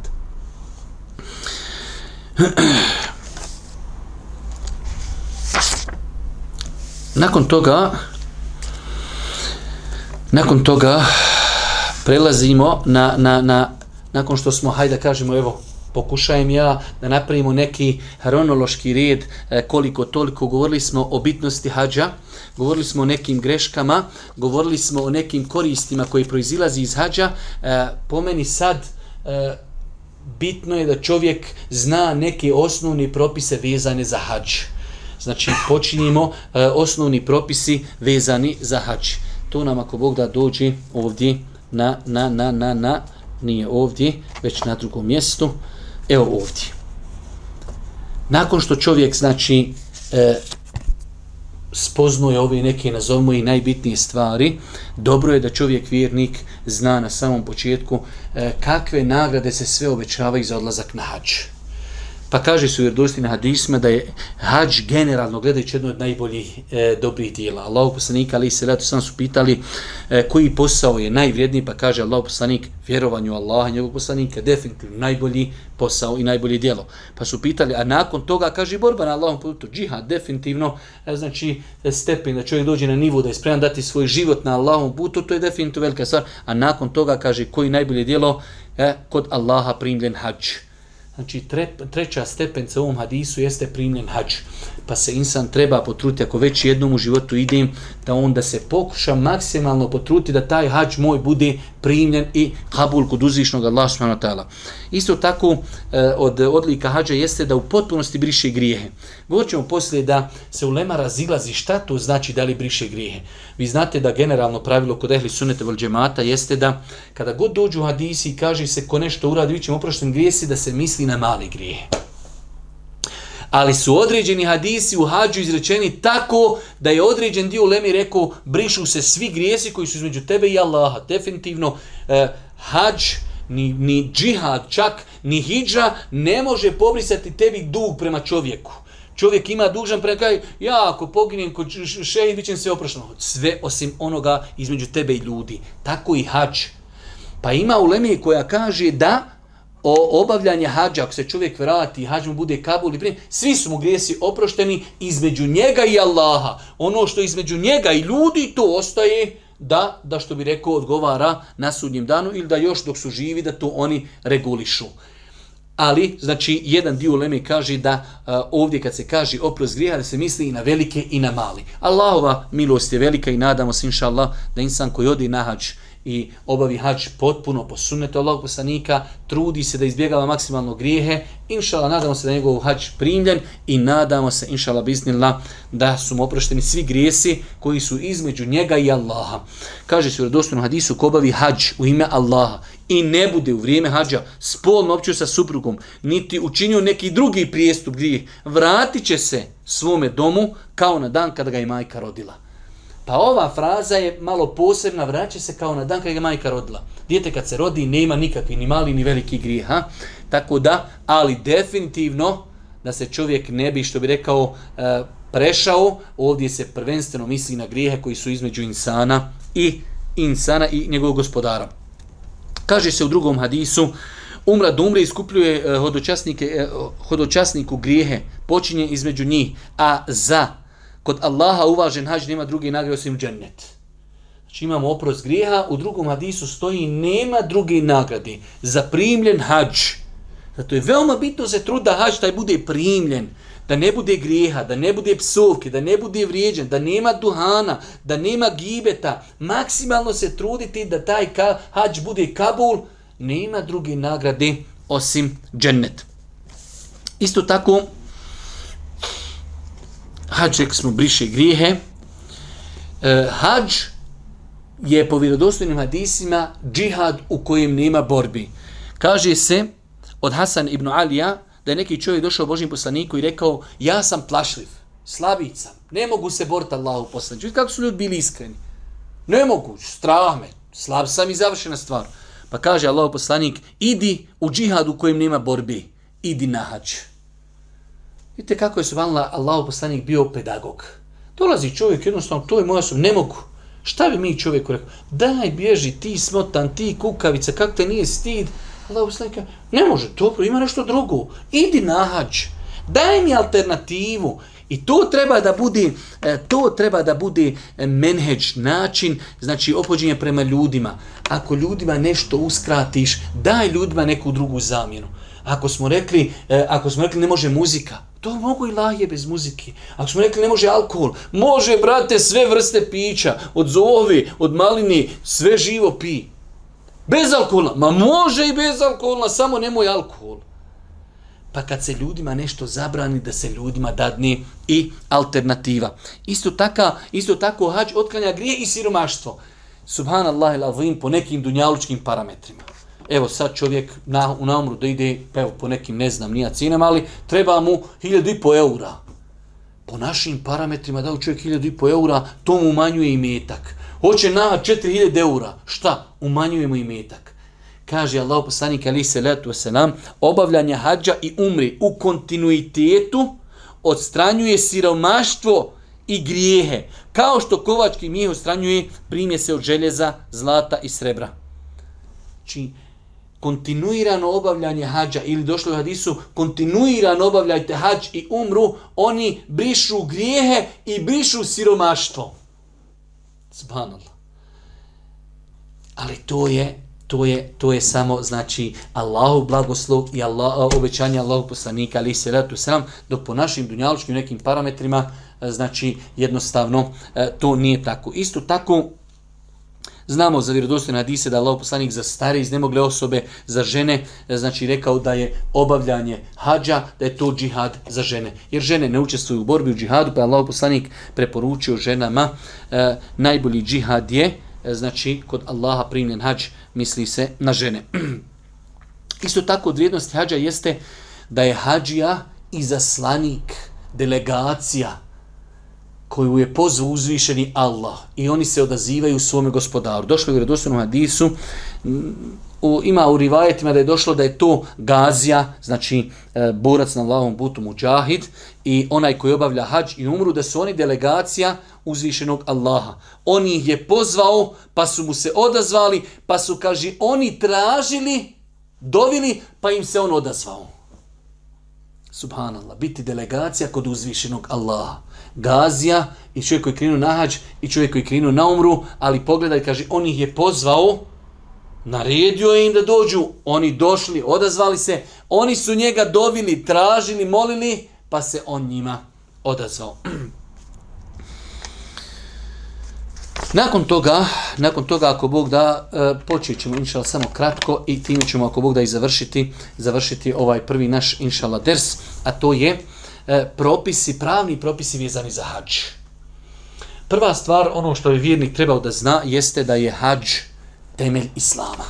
S2: Nakon toga, nakon toga prelazimo na, na, na, nakon što smo, hajde da kažemo, evo, pokušajem ja da napravimo neki hronološki red e, koliko toliko. Govorili smo o bitnosti hađa, govorili smo o nekim greškama, govorili smo o nekim koristima koji proizilazi iz hađa. E, po meni sad e, bitno je da čovjek zna neke osnovni propise vezane za hađ. Znači počinjemo osnovni propisi vezani za hađ. To nam ako Bog da dođe ovdje na, na, na, na, na, nije ovdje, već na drugom mjestu. Evo ovdje. Nakon što čovjek, znači, e, spoznuje ove neke, nazovimo i najbitnije stvari, dobro je da čovjek vjernik zna na samom početku e, kakve nagrade se sve obećavaju za odlazak na hađ. Pa kaže su vjerodostojni hadisma da je hađ generalno gledajući jedno od najboljih e, dobrih dijela. Allah poslanik ali se leto sam su pitali e, koji posao je najvrijedniji, pa kaže Allah poslanik vjerovanju Allaha, njegovog poslanika, definitivno najbolji posao i najbolje dijelo. Pa su pitali, a nakon toga kaže borba na Allahom putu, džihad, definitivno, e, znači stepen da čovjek dođe na nivu da je spreman dati svoj život na Allahom putu, to je definitivno velika stvar. A nakon toga kaže koji najbolje dijelo, e, kod Allaha primljen hađ. Znači tre, treća stepenca u ovom hadisu jeste primljen hađ. Pa se insan treba potruditi, ako već jednom u životu idem, da onda se pokuša maksimalno potruditi da taj hađ moj bude primljen i kabul kod uzvišnog Allah subhanahu Isto tako eh, od odlika hađa jeste da u potpunosti briše grijehe. Govorit ćemo poslije da se u lema razilazi šta to znači da li briše grijehe. Vi znate da generalno pravilo kod ehli sunete vol džemata jeste da kada god dođu hadisi i kaže se ko nešto uradi, vi ćemo oprošten grijesi da se misli na mali grijehe. Ali su određeni hadisi u hađu izrečeni tako da je određen dio Lemi rekao brišu se svi grijesi koji su između tebe i Allaha. Definitivno eh, hađ, ni, ni džihad čak, ni hijđa ne može pobrisati tebi dug prema čovjeku. Čovjek ima dužan prema kaj, ja ako poginem kod šeji, bit će oprošteno. Sve osim onoga između tebe i ljudi. Tako i hađ. Pa ima u Lemi koja kaže da o obavljanje hađa, ako se čovjek vrati, hađ mu bude kabul i prim, svi su mu grijesi oprošteni između njega i Allaha. Ono što između njega i ljudi, to ostaje da, da što bi rekao, odgovara na sudnjem danu ili da još dok su živi da to oni regulišu. Ali, znači, jedan dio uleme kaže da ovdje kad se kaže oprost grijeha, da se misli i na velike i na mali. Allahova milost je velika i nadamo se, inša Allah, da insan koji odi na hađ i obavi hađ potpuno po sunnetu Allahog poslanika, trudi se da izbjegava maksimalno grijehe, inšala nadamo se da je njegov hađ primljen i nadamo se inšala biznila da su mu oprošteni svi grijesi koji su između njega i Allaha. Kaže se u redostojnom hadisu ko obavi hađ u ime Allaha i ne bude u vrijeme hađa spolno opću sa suprugom, niti učinio neki drugi prijestup grijeh, vratit će se svome domu kao na dan kada ga je majka rodila. Pa ova fraza je malo posebna, vraća se kao na dan kada je majka rodila. Dijete kad se rodi nema nikakvi ni mali ni veliki grijeha. Tako da, ali definitivno da se čovjek ne bi, što bi rekao, e, prešao, ovdje se prvenstveno misli na grijehe koji su između insana i insana i njegovog gospodara. Kaže se u drugom hadisu, umra da umre iskupljuje e, hodočasnike, e, hodočasniku grijehe, počinje između njih, a za kod Allaha uvažen hađ nema drugi nagrade osim džennet. Znači imamo oprost grijeha, u drugom hadisu stoji nema druge nagrade za primljen hađ. Zato je veoma bitno se trud da hađ taj bude primljen, da ne bude grijeha, da ne bude psovke, da ne bude vrijeđen, da nema duhana, da nema gibeta. Maksimalno se truditi da taj hađ bude kabul, nema druge nagrade osim džennet. Isto tako, hađ smo briše grijehe. E, hađ je po vjerodostojnim hadisima džihad u kojem nema borbi. Kaže se od Hasan ibn Alija da je neki čovjek došao Božim poslaniku i rekao ja sam plašljiv, slabica, ne mogu se boriti Allahu poslaniku. Kako su ljudi bili iskreni. Ne mogu, strah me, slab sam i završena stvar. Pa kaže Allahu poslanik, idi u džihad u kojem nema borbi, idi na hađ. Vidite kako je subhanallah Allah poslanik bio pedagog. Dolazi čovjek jednostavno, to je moja osoba, ne mogu. Šta bi mi čovjeku rekao? Daj, bježi, ti smotan, ti kukavica, kak te nije stid? Allah poslanik ne može, dobro, ima nešto drugo. Idi nahađ, daj mi alternativu. I to treba da bude, e, to treba da bude e, menheđ, način, znači opođenje prema ljudima. Ako ljudima nešto uskratiš, daj ljudima neku drugu zamjenu. Ako smo rekli, e, ako smo rekli ne može muzika, to mogu i lahje bez muzike. Ako smo rekli ne može alkohol, može, brate, sve vrste pića, od zovi, od malini, sve živo pi. Bez alkohola, ma može i bez alkohola, samo nemoj alkohol. Pa kad se ljudima nešto zabrani, da se ljudima dadne i alternativa. Isto, taka, isto tako hađ otklanja grije i siromaštvo. Subhanallah il po nekim dunjalučkim parametrima evo sad čovjek na, u namru da ide, evo po nekim ne znam nija cijenama, ali treba mu hiljadu i po eura. Po našim parametrima da čovjek hiljadu i po eura, to mu umanjuje i metak. Hoće na 4000 eura, šta? Umanjujemo i metak. Kaže Allah poslanik ali se letu nam, obavljanje hađa i umri u kontinuitetu odstranjuje siromaštvo i grijehe. Kao što kovački mijeh odstranjuje primje se od željeza, zlata i srebra. Znači, kontinuirano obavljanje hađa ili došlo u hadisu kontinuirano obavljajte hađ i umru, oni brišu grijehe i brišu siromaštvo. Subhanallah. Ali to je to je, to je samo znači Allahu blagoslov i Allah, obećanje Allahu poslanika ali se ratu sam dok po našim dunjalučkim nekim parametrima znači jednostavno e, to nije tako. Isto tako Znamo za vjerodostojne hadise da Allah poslanik za stare iznemogle osobe, za žene, e, znači rekao da je obavljanje hađa, da je to džihad za žene. Jer žene ne učestvuju u borbi u džihadu, pa je Allah poslanik preporučio ženama e, najbolji džihad je, e, znači kod Allaha primljen hađ misli se na žene. Isto tako od vrijednosti hađa jeste da je hađija i zaslanik, delegacija, koju je pozvao uzvišeni Allah i oni se odazivaju svome gospodaru. Došlo je u vjerodostojnom hadisu, u, ima u rivajetima da je došlo da je to gazija, znači e, borac na Allahom putu muđahid i onaj koji obavlja hađ i umru, da su oni delegacija uzvišenog Allaha. On ih je pozvao, pa su mu se odazvali, pa su, kaže, oni tražili, dovili, pa im se on odazvao. Subhanallah, biti delegacija kod uzvišenog Allaha gazija i čovjek koji krenu na hađ i čovjek koji krenu na umru, ali pogledaj, kaže, on ih je pozvao, Naredio je im da dođu, oni došli, odazvali se, oni su njega dovili, tražili, molili, pa se on njima odazvao. Nakon toga, nakon toga ako Bog da, e, počet ćemo inšala samo kratko i time ćemo ako Bog da i završiti, završiti ovaj prvi naš inšala ders, a to je propisi, pravni propisi vezani za hađ. Prva stvar, ono što je vjernik trebao da zna, jeste da je hađ temelj islama.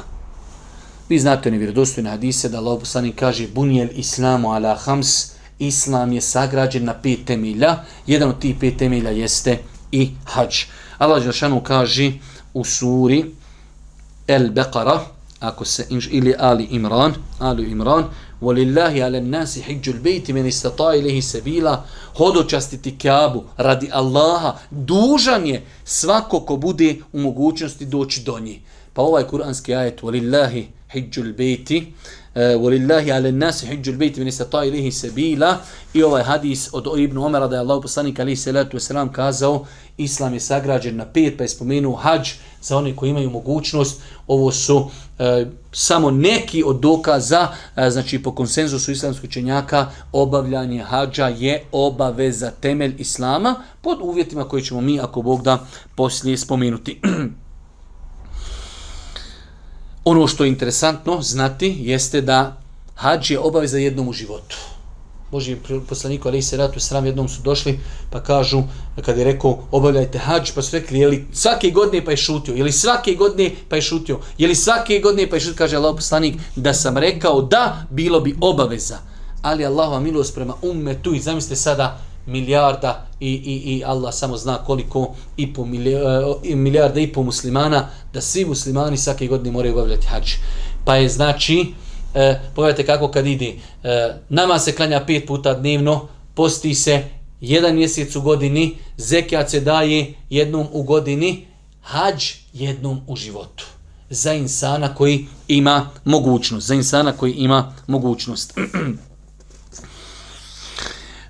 S2: Vi znate one vjerodostojne hadise da Allah poslanik kaže bunijel islamu ala hams, islam je sagrađen na pet temelja, jedan od tih pet temelja jeste i hađ. Allah Đelšanu kaže u suri El Beqara, ako se ili Ali Imran, Ali Imran, Walillahi ale nasi hijđul bejti meni stata ilihi sebila, hodočastiti Kjabu radi Allaha, dužan je svako ko bude u mogućnosti doći do nje. Pa ovaj kuranski ajet, walillahi hijđul bejti, وَلِلَّهِ عَلَى النَّاسِ حِجُّ الْبَيْتِ مَنِ اسْتَطَاعَ إِلَيْهِ سَبِيلًا I ovaj hadis od Ibn Umara da je Allah poslanik alaihi salatu wasalam kazao Islam je sagrađen na pet, pa je spomenuo hađ za one koji imaju mogućnost. Ovo su e, samo neki od dokaza, e, znači po konsenzusu islamskog čenjaka, obavljanje hađa je obaveza temelj Islama pod uvjetima koje ćemo mi, ako Bog da, poslije spomenuti. ono što je interesantno znati jeste da hađ je obaveza jednom u životu. Boži poslaniku ali se ratu sram jednom su došli pa kažu kad je rekao obavljajte hađ pa su rekli je li svake godine pa je šutio? Je li svake godine pa je šutio? Je li svake godine pa je šutio? Kaže Allah poslanik da sam rekao da bilo bi obaveza. Ali Allahova milost prema ummetu i zamislite sada milijarda i, i, i Allah samo zna koliko i po milijarda i po muslimana da svi muslimani svake godine moraju obavljati hađ pa je znači e, pogledajte kako kad ide, e, nama se klanja pet puta dnevno, posti se jedan mjesec u godini, zekijat se daje jednom u godini, hađ jednom u životu. Za insana koji ima mogućnost. Za insana koji ima mogućnost.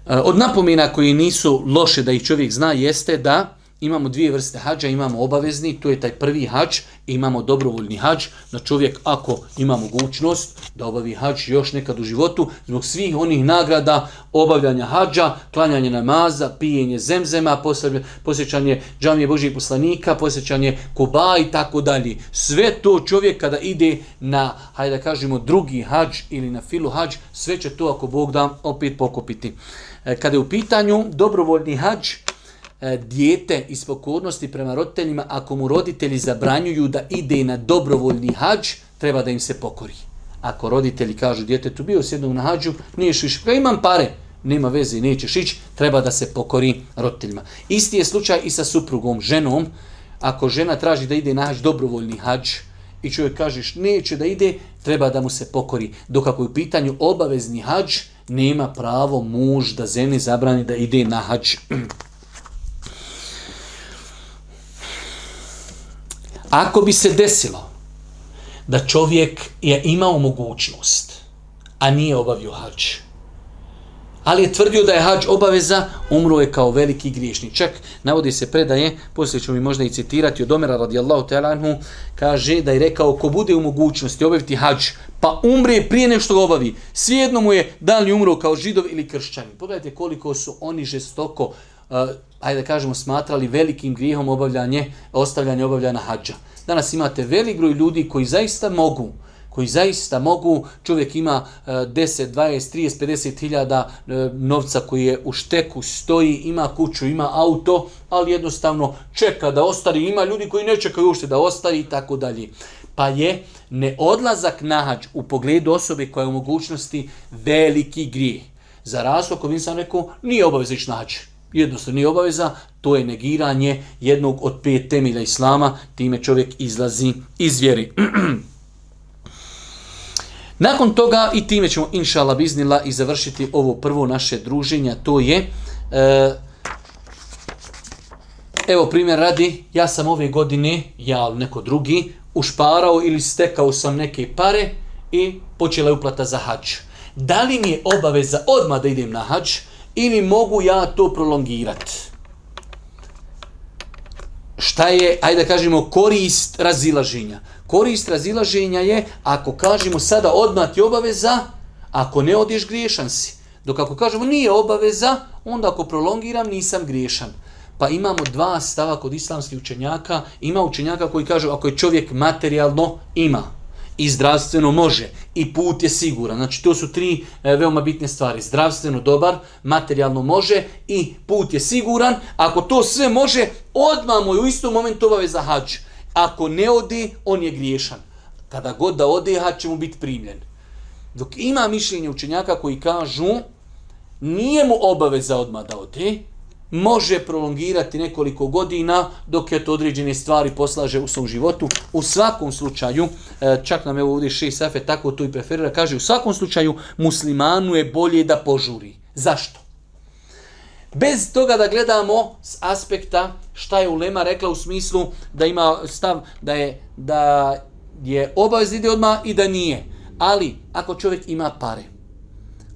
S2: E, od napomena koji nisu loše da ih čovjek zna jeste da imamo dvije vrste hađa, imamo obavezni, to je taj prvi hađ, imamo dobrovoljni hađ, na čovjek ako ima mogućnost da obavi hađ još nekad u životu, zbog svih onih nagrada obavljanja hađa, klanjanje namaza, pijenje zemzema, posjećanje džamije Božih poslanika, posjećanje kuba i tako dalje. Sve to čovjek kada ide na, hajde da kažemo, drugi hađ ili na filu hađ, sve će to ako Bog da opet pokupiti. E, kada je u pitanju dobrovoljni hađ, E, dijete iz pokornosti prema roditeljima, ako mu roditelji zabranjuju da ide na dobrovoljni hađ, treba da im se pokori. Ako roditelji kažu djetetu bio s jednom na hađu, nije šiš, pa imam pare, nema veze, nećeš ići, treba da se pokori roditeljima. Isti je slučaj i sa suprugom, ženom. Ako žena traži da ide na hađ dobrovoljni hađ i čovjek kažeš neće da ide, treba da mu se pokori. Dok ako je u pitanju obavezni hađ, nema pravo muž da ženi zabrani da ide na hađ. Ako bi se desilo da čovjek je imao mogućnost, a nije obavio hađ, ali je tvrdio da je hađ obaveza, umro je kao veliki griješnik. Čak navodi se predaje, poslije ću mi možda i citirati od Omera radijallahu ta'ala kaže da je rekao ko bude u mogućnosti obaviti hađ, pa umre prije nešto ga obavi. Svijedno mu je da li umro kao židov ili kršćanin. Pogledajte koliko su oni žestoko ajde da kažemo, smatrali velikim grijehom obavljanje, ostavljanje obavljanja hađa. Danas imate velik broj ljudi koji zaista mogu, koji zaista mogu, čovjek ima 10, 20, 30, 50 hiljada e, novca koji je u šteku, stoji, ima kuću, ima auto, ali jednostavno čeka da ostari, ima ljudi koji ne čekaju ušte da ostari i tako dalje. Pa je neodlazak na hađ u pogledu osobe koja je u mogućnosti veliki grijeh. Za razlog, ako sam rekao, nije obavezno ići hađ jednostavno nije obaveza, to je negiranje jednog od pet temelja Islama, time čovjek izlazi iz vjeri. Nakon toga i time ćemo inšala biznila i završiti ovo prvo naše druženje, to je e, evo primjer radi, ja sam ove godine, ja ali neko drugi, ušparao ili stekao sam neke pare i počela je uplata za hač. Da li mi je obaveza odmah da idem na hač, ili mogu ja to prolongirati? Šta je, ajde da kažemo, korist razilaženja? Korist razilaženja je, ako kažemo sada odmah ti obaveza, ako ne odeš griješan si. Dok ako kažemo nije obaveza, onda ako prolongiram nisam griješan. Pa imamo dva stava kod islamskih učenjaka. Ima učenjaka koji kažu ako je čovjek materijalno, ima. I zdravstveno može. I put je siguran. Znači to su tri e, veoma bitne stvari. Zdravstveno dobar, materijalno može i put je siguran. Ako to sve može, odmah mu je u istom momentu obaveza hađ. Ako ne odi, on je griješan. Kada god da ode, hađ će mu biti primljen. Dok ima mišljenje učenjaka koji kažu nije mu obaveza odmah da ode, može prolongirati nekoliko godina dok je to određene stvari poslaže u svom životu. U svakom slučaju, e, čak nam je ovdje šest safe tako to i preferira, kaže u svakom slučaju muslimanu je bolje da požuri. Zašto? Bez toga da gledamo s aspekta šta je Ulema rekla u smislu da ima stav da je, da je obavez ide odmah i da nije. Ali, ako čovjek ima pare,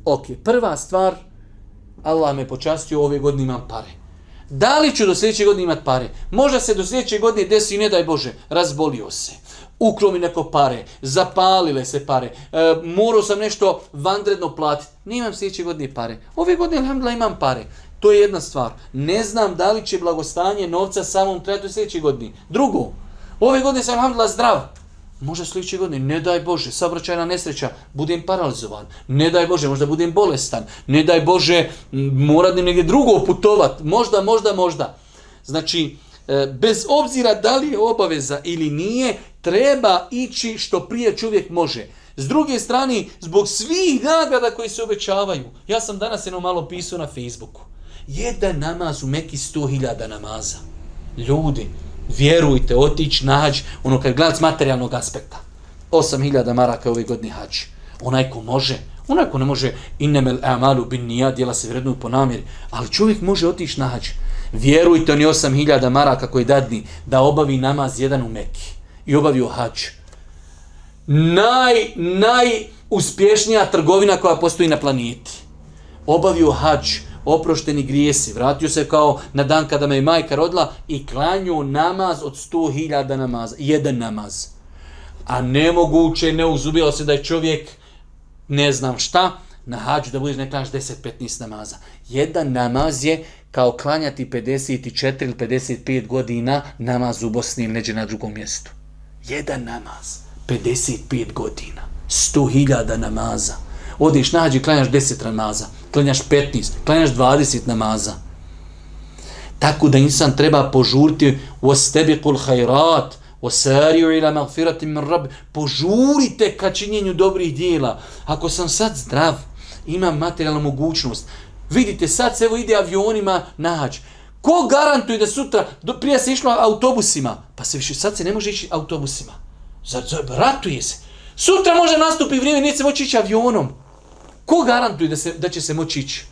S2: ok, prva stvar, Allah me počastio, ove godine imam pare. Da li ću do sljedeće godine imati pare? Možda se do sljedeće godine desi, ne daj Bože, razbolio se. Ukro mi neko pare, zapalile se pare, e, morao sam nešto vandredno platiti. Nimam sljedeće godine pare. Ove godine, alhamdulillah, imam pare. To je jedna stvar. Ne znam da li će blagostanje novca samom trajati u godini. Drugo, ove godine sam, alhamdulillah, zdrav. Možda sljedeće godine, ne daj Bože, saobraćajna nesreća, budem paralizovan. Ne daj Bože, možda budem bolestan. Ne daj Bože, moram negdje drugo putovat. Možda, možda, možda. Znači, e, bez obzira da li je obaveza ili nije, treba ići što prije čovjek može. S druge strane, zbog svih nagrada koji se obećavaju. Ja sam danas jedno malo pisao na Facebooku. Jedan namaz u Meki 100.000 namaza. Ljudi, vjerujte, otići na hađ, ono kad gledac materijalnog aspekta. 8000 maraka ove godine hađ. Onaj ko može, onaj ko ne može, innemel amalu bin nija, djela se vrednuju po namjeri, ali čovjek može otići na hađ. Vjerujte, oni 8000 maraka koji dadni da obavi namaz jedan u Meki i obavio hađ. Naj, najuspješnija trgovina koja postoji na planeti. Obavio hađ oprošteni grijesi. Vratio se kao na dan kada me je majka rodila i klanju namaz od 100.000 namaza. Jedan namaz. A nemoguće, ne uzubilo se da je čovjek, ne znam šta, na hađu da budeš ne klanjaš 10-15 namaza. Jedan namaz je kao klanjati 54 ili 55 godina namaz u Bosni ili neđe na drugom mjestu. Jedan namaz. 55 godina. 100.000 namaza. Odiš na hađu i klanjaš 10 namaza klanjaš 15, klanjaš 20 namaza. Tako da insan treba požuriti وَاسْتَبِقُ الْحَيْرَاتِ وَسَارِيُ إِلَا مَغْفِرَةِ مِنْ رَبِ Požurite ka činjenju dobrih dijela. Ako sam sad zdrav, imam materijalnu mogućnost, vidite, sad se evo ide avionima nađ. Ko garantuje da sutra, do, prije se išlo autobusima, pa se više, sad se ne može ići autobusima. Zar, zar, ratuje se. Sutra može nastupi vrijeme, neće se moći ići avionom. Ko garantuje da, se, da će se moći ići?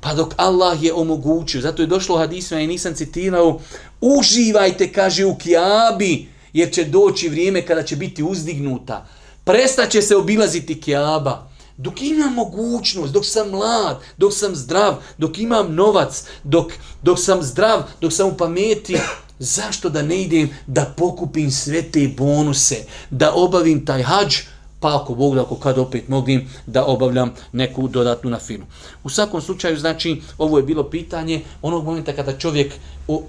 S2: Pa dok Allah je omogućio, zato je došlo u hadisma i nisam citirao, uživajte, kaže u Kiabi, jer će doći vrijeme kada će biti uzdignuta. Prestaće se obilaziti Kiaba. Dok imam mogućnost, dok sam mlad, dok sam zdrav, dok imam novac, dok, dok sam zdrav, dok sam u pameti, zašto da ne idem da pokupim sve te bonuse, da obavim taj hađ, pa ako Bog da ako kad opet moglim da obavljam neku dodatnu na finu. U svakom slučaju, znači, ovo je bilo pitanje onog momenta kada čovjek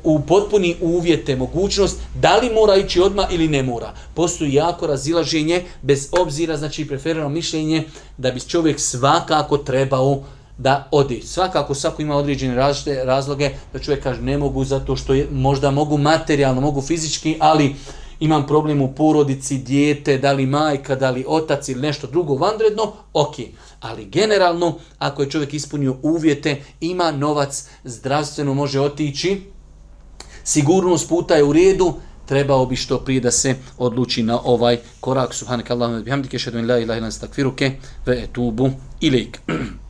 S2: u, potpuni uvjete, mogućnost, da li mora ići odmah ili ne mora. Postoji jako razilaženje, bez obzira, znači, preferirano mišljenje, da bi čovjek svakako trebao da odi. Svakako svako ima određene različite razloge da čovjek kaže ne mogu zato što je, možda mogu materijalno, mogu fizički, ali imam problem u porodici, dijete, da li majka, da li otac ili nešto drugo vanredno, ok. Ali generalno, ako je čovjek ispunio uvjete, ima novac, zdravstveno može otići, sigurnost puta je u redu, trebao bi što prije da se odluči na ovaj korak. Subhanak Allahumma bihamdike, šedun la ilaha ilan stakfiruke, ve etubu ilik.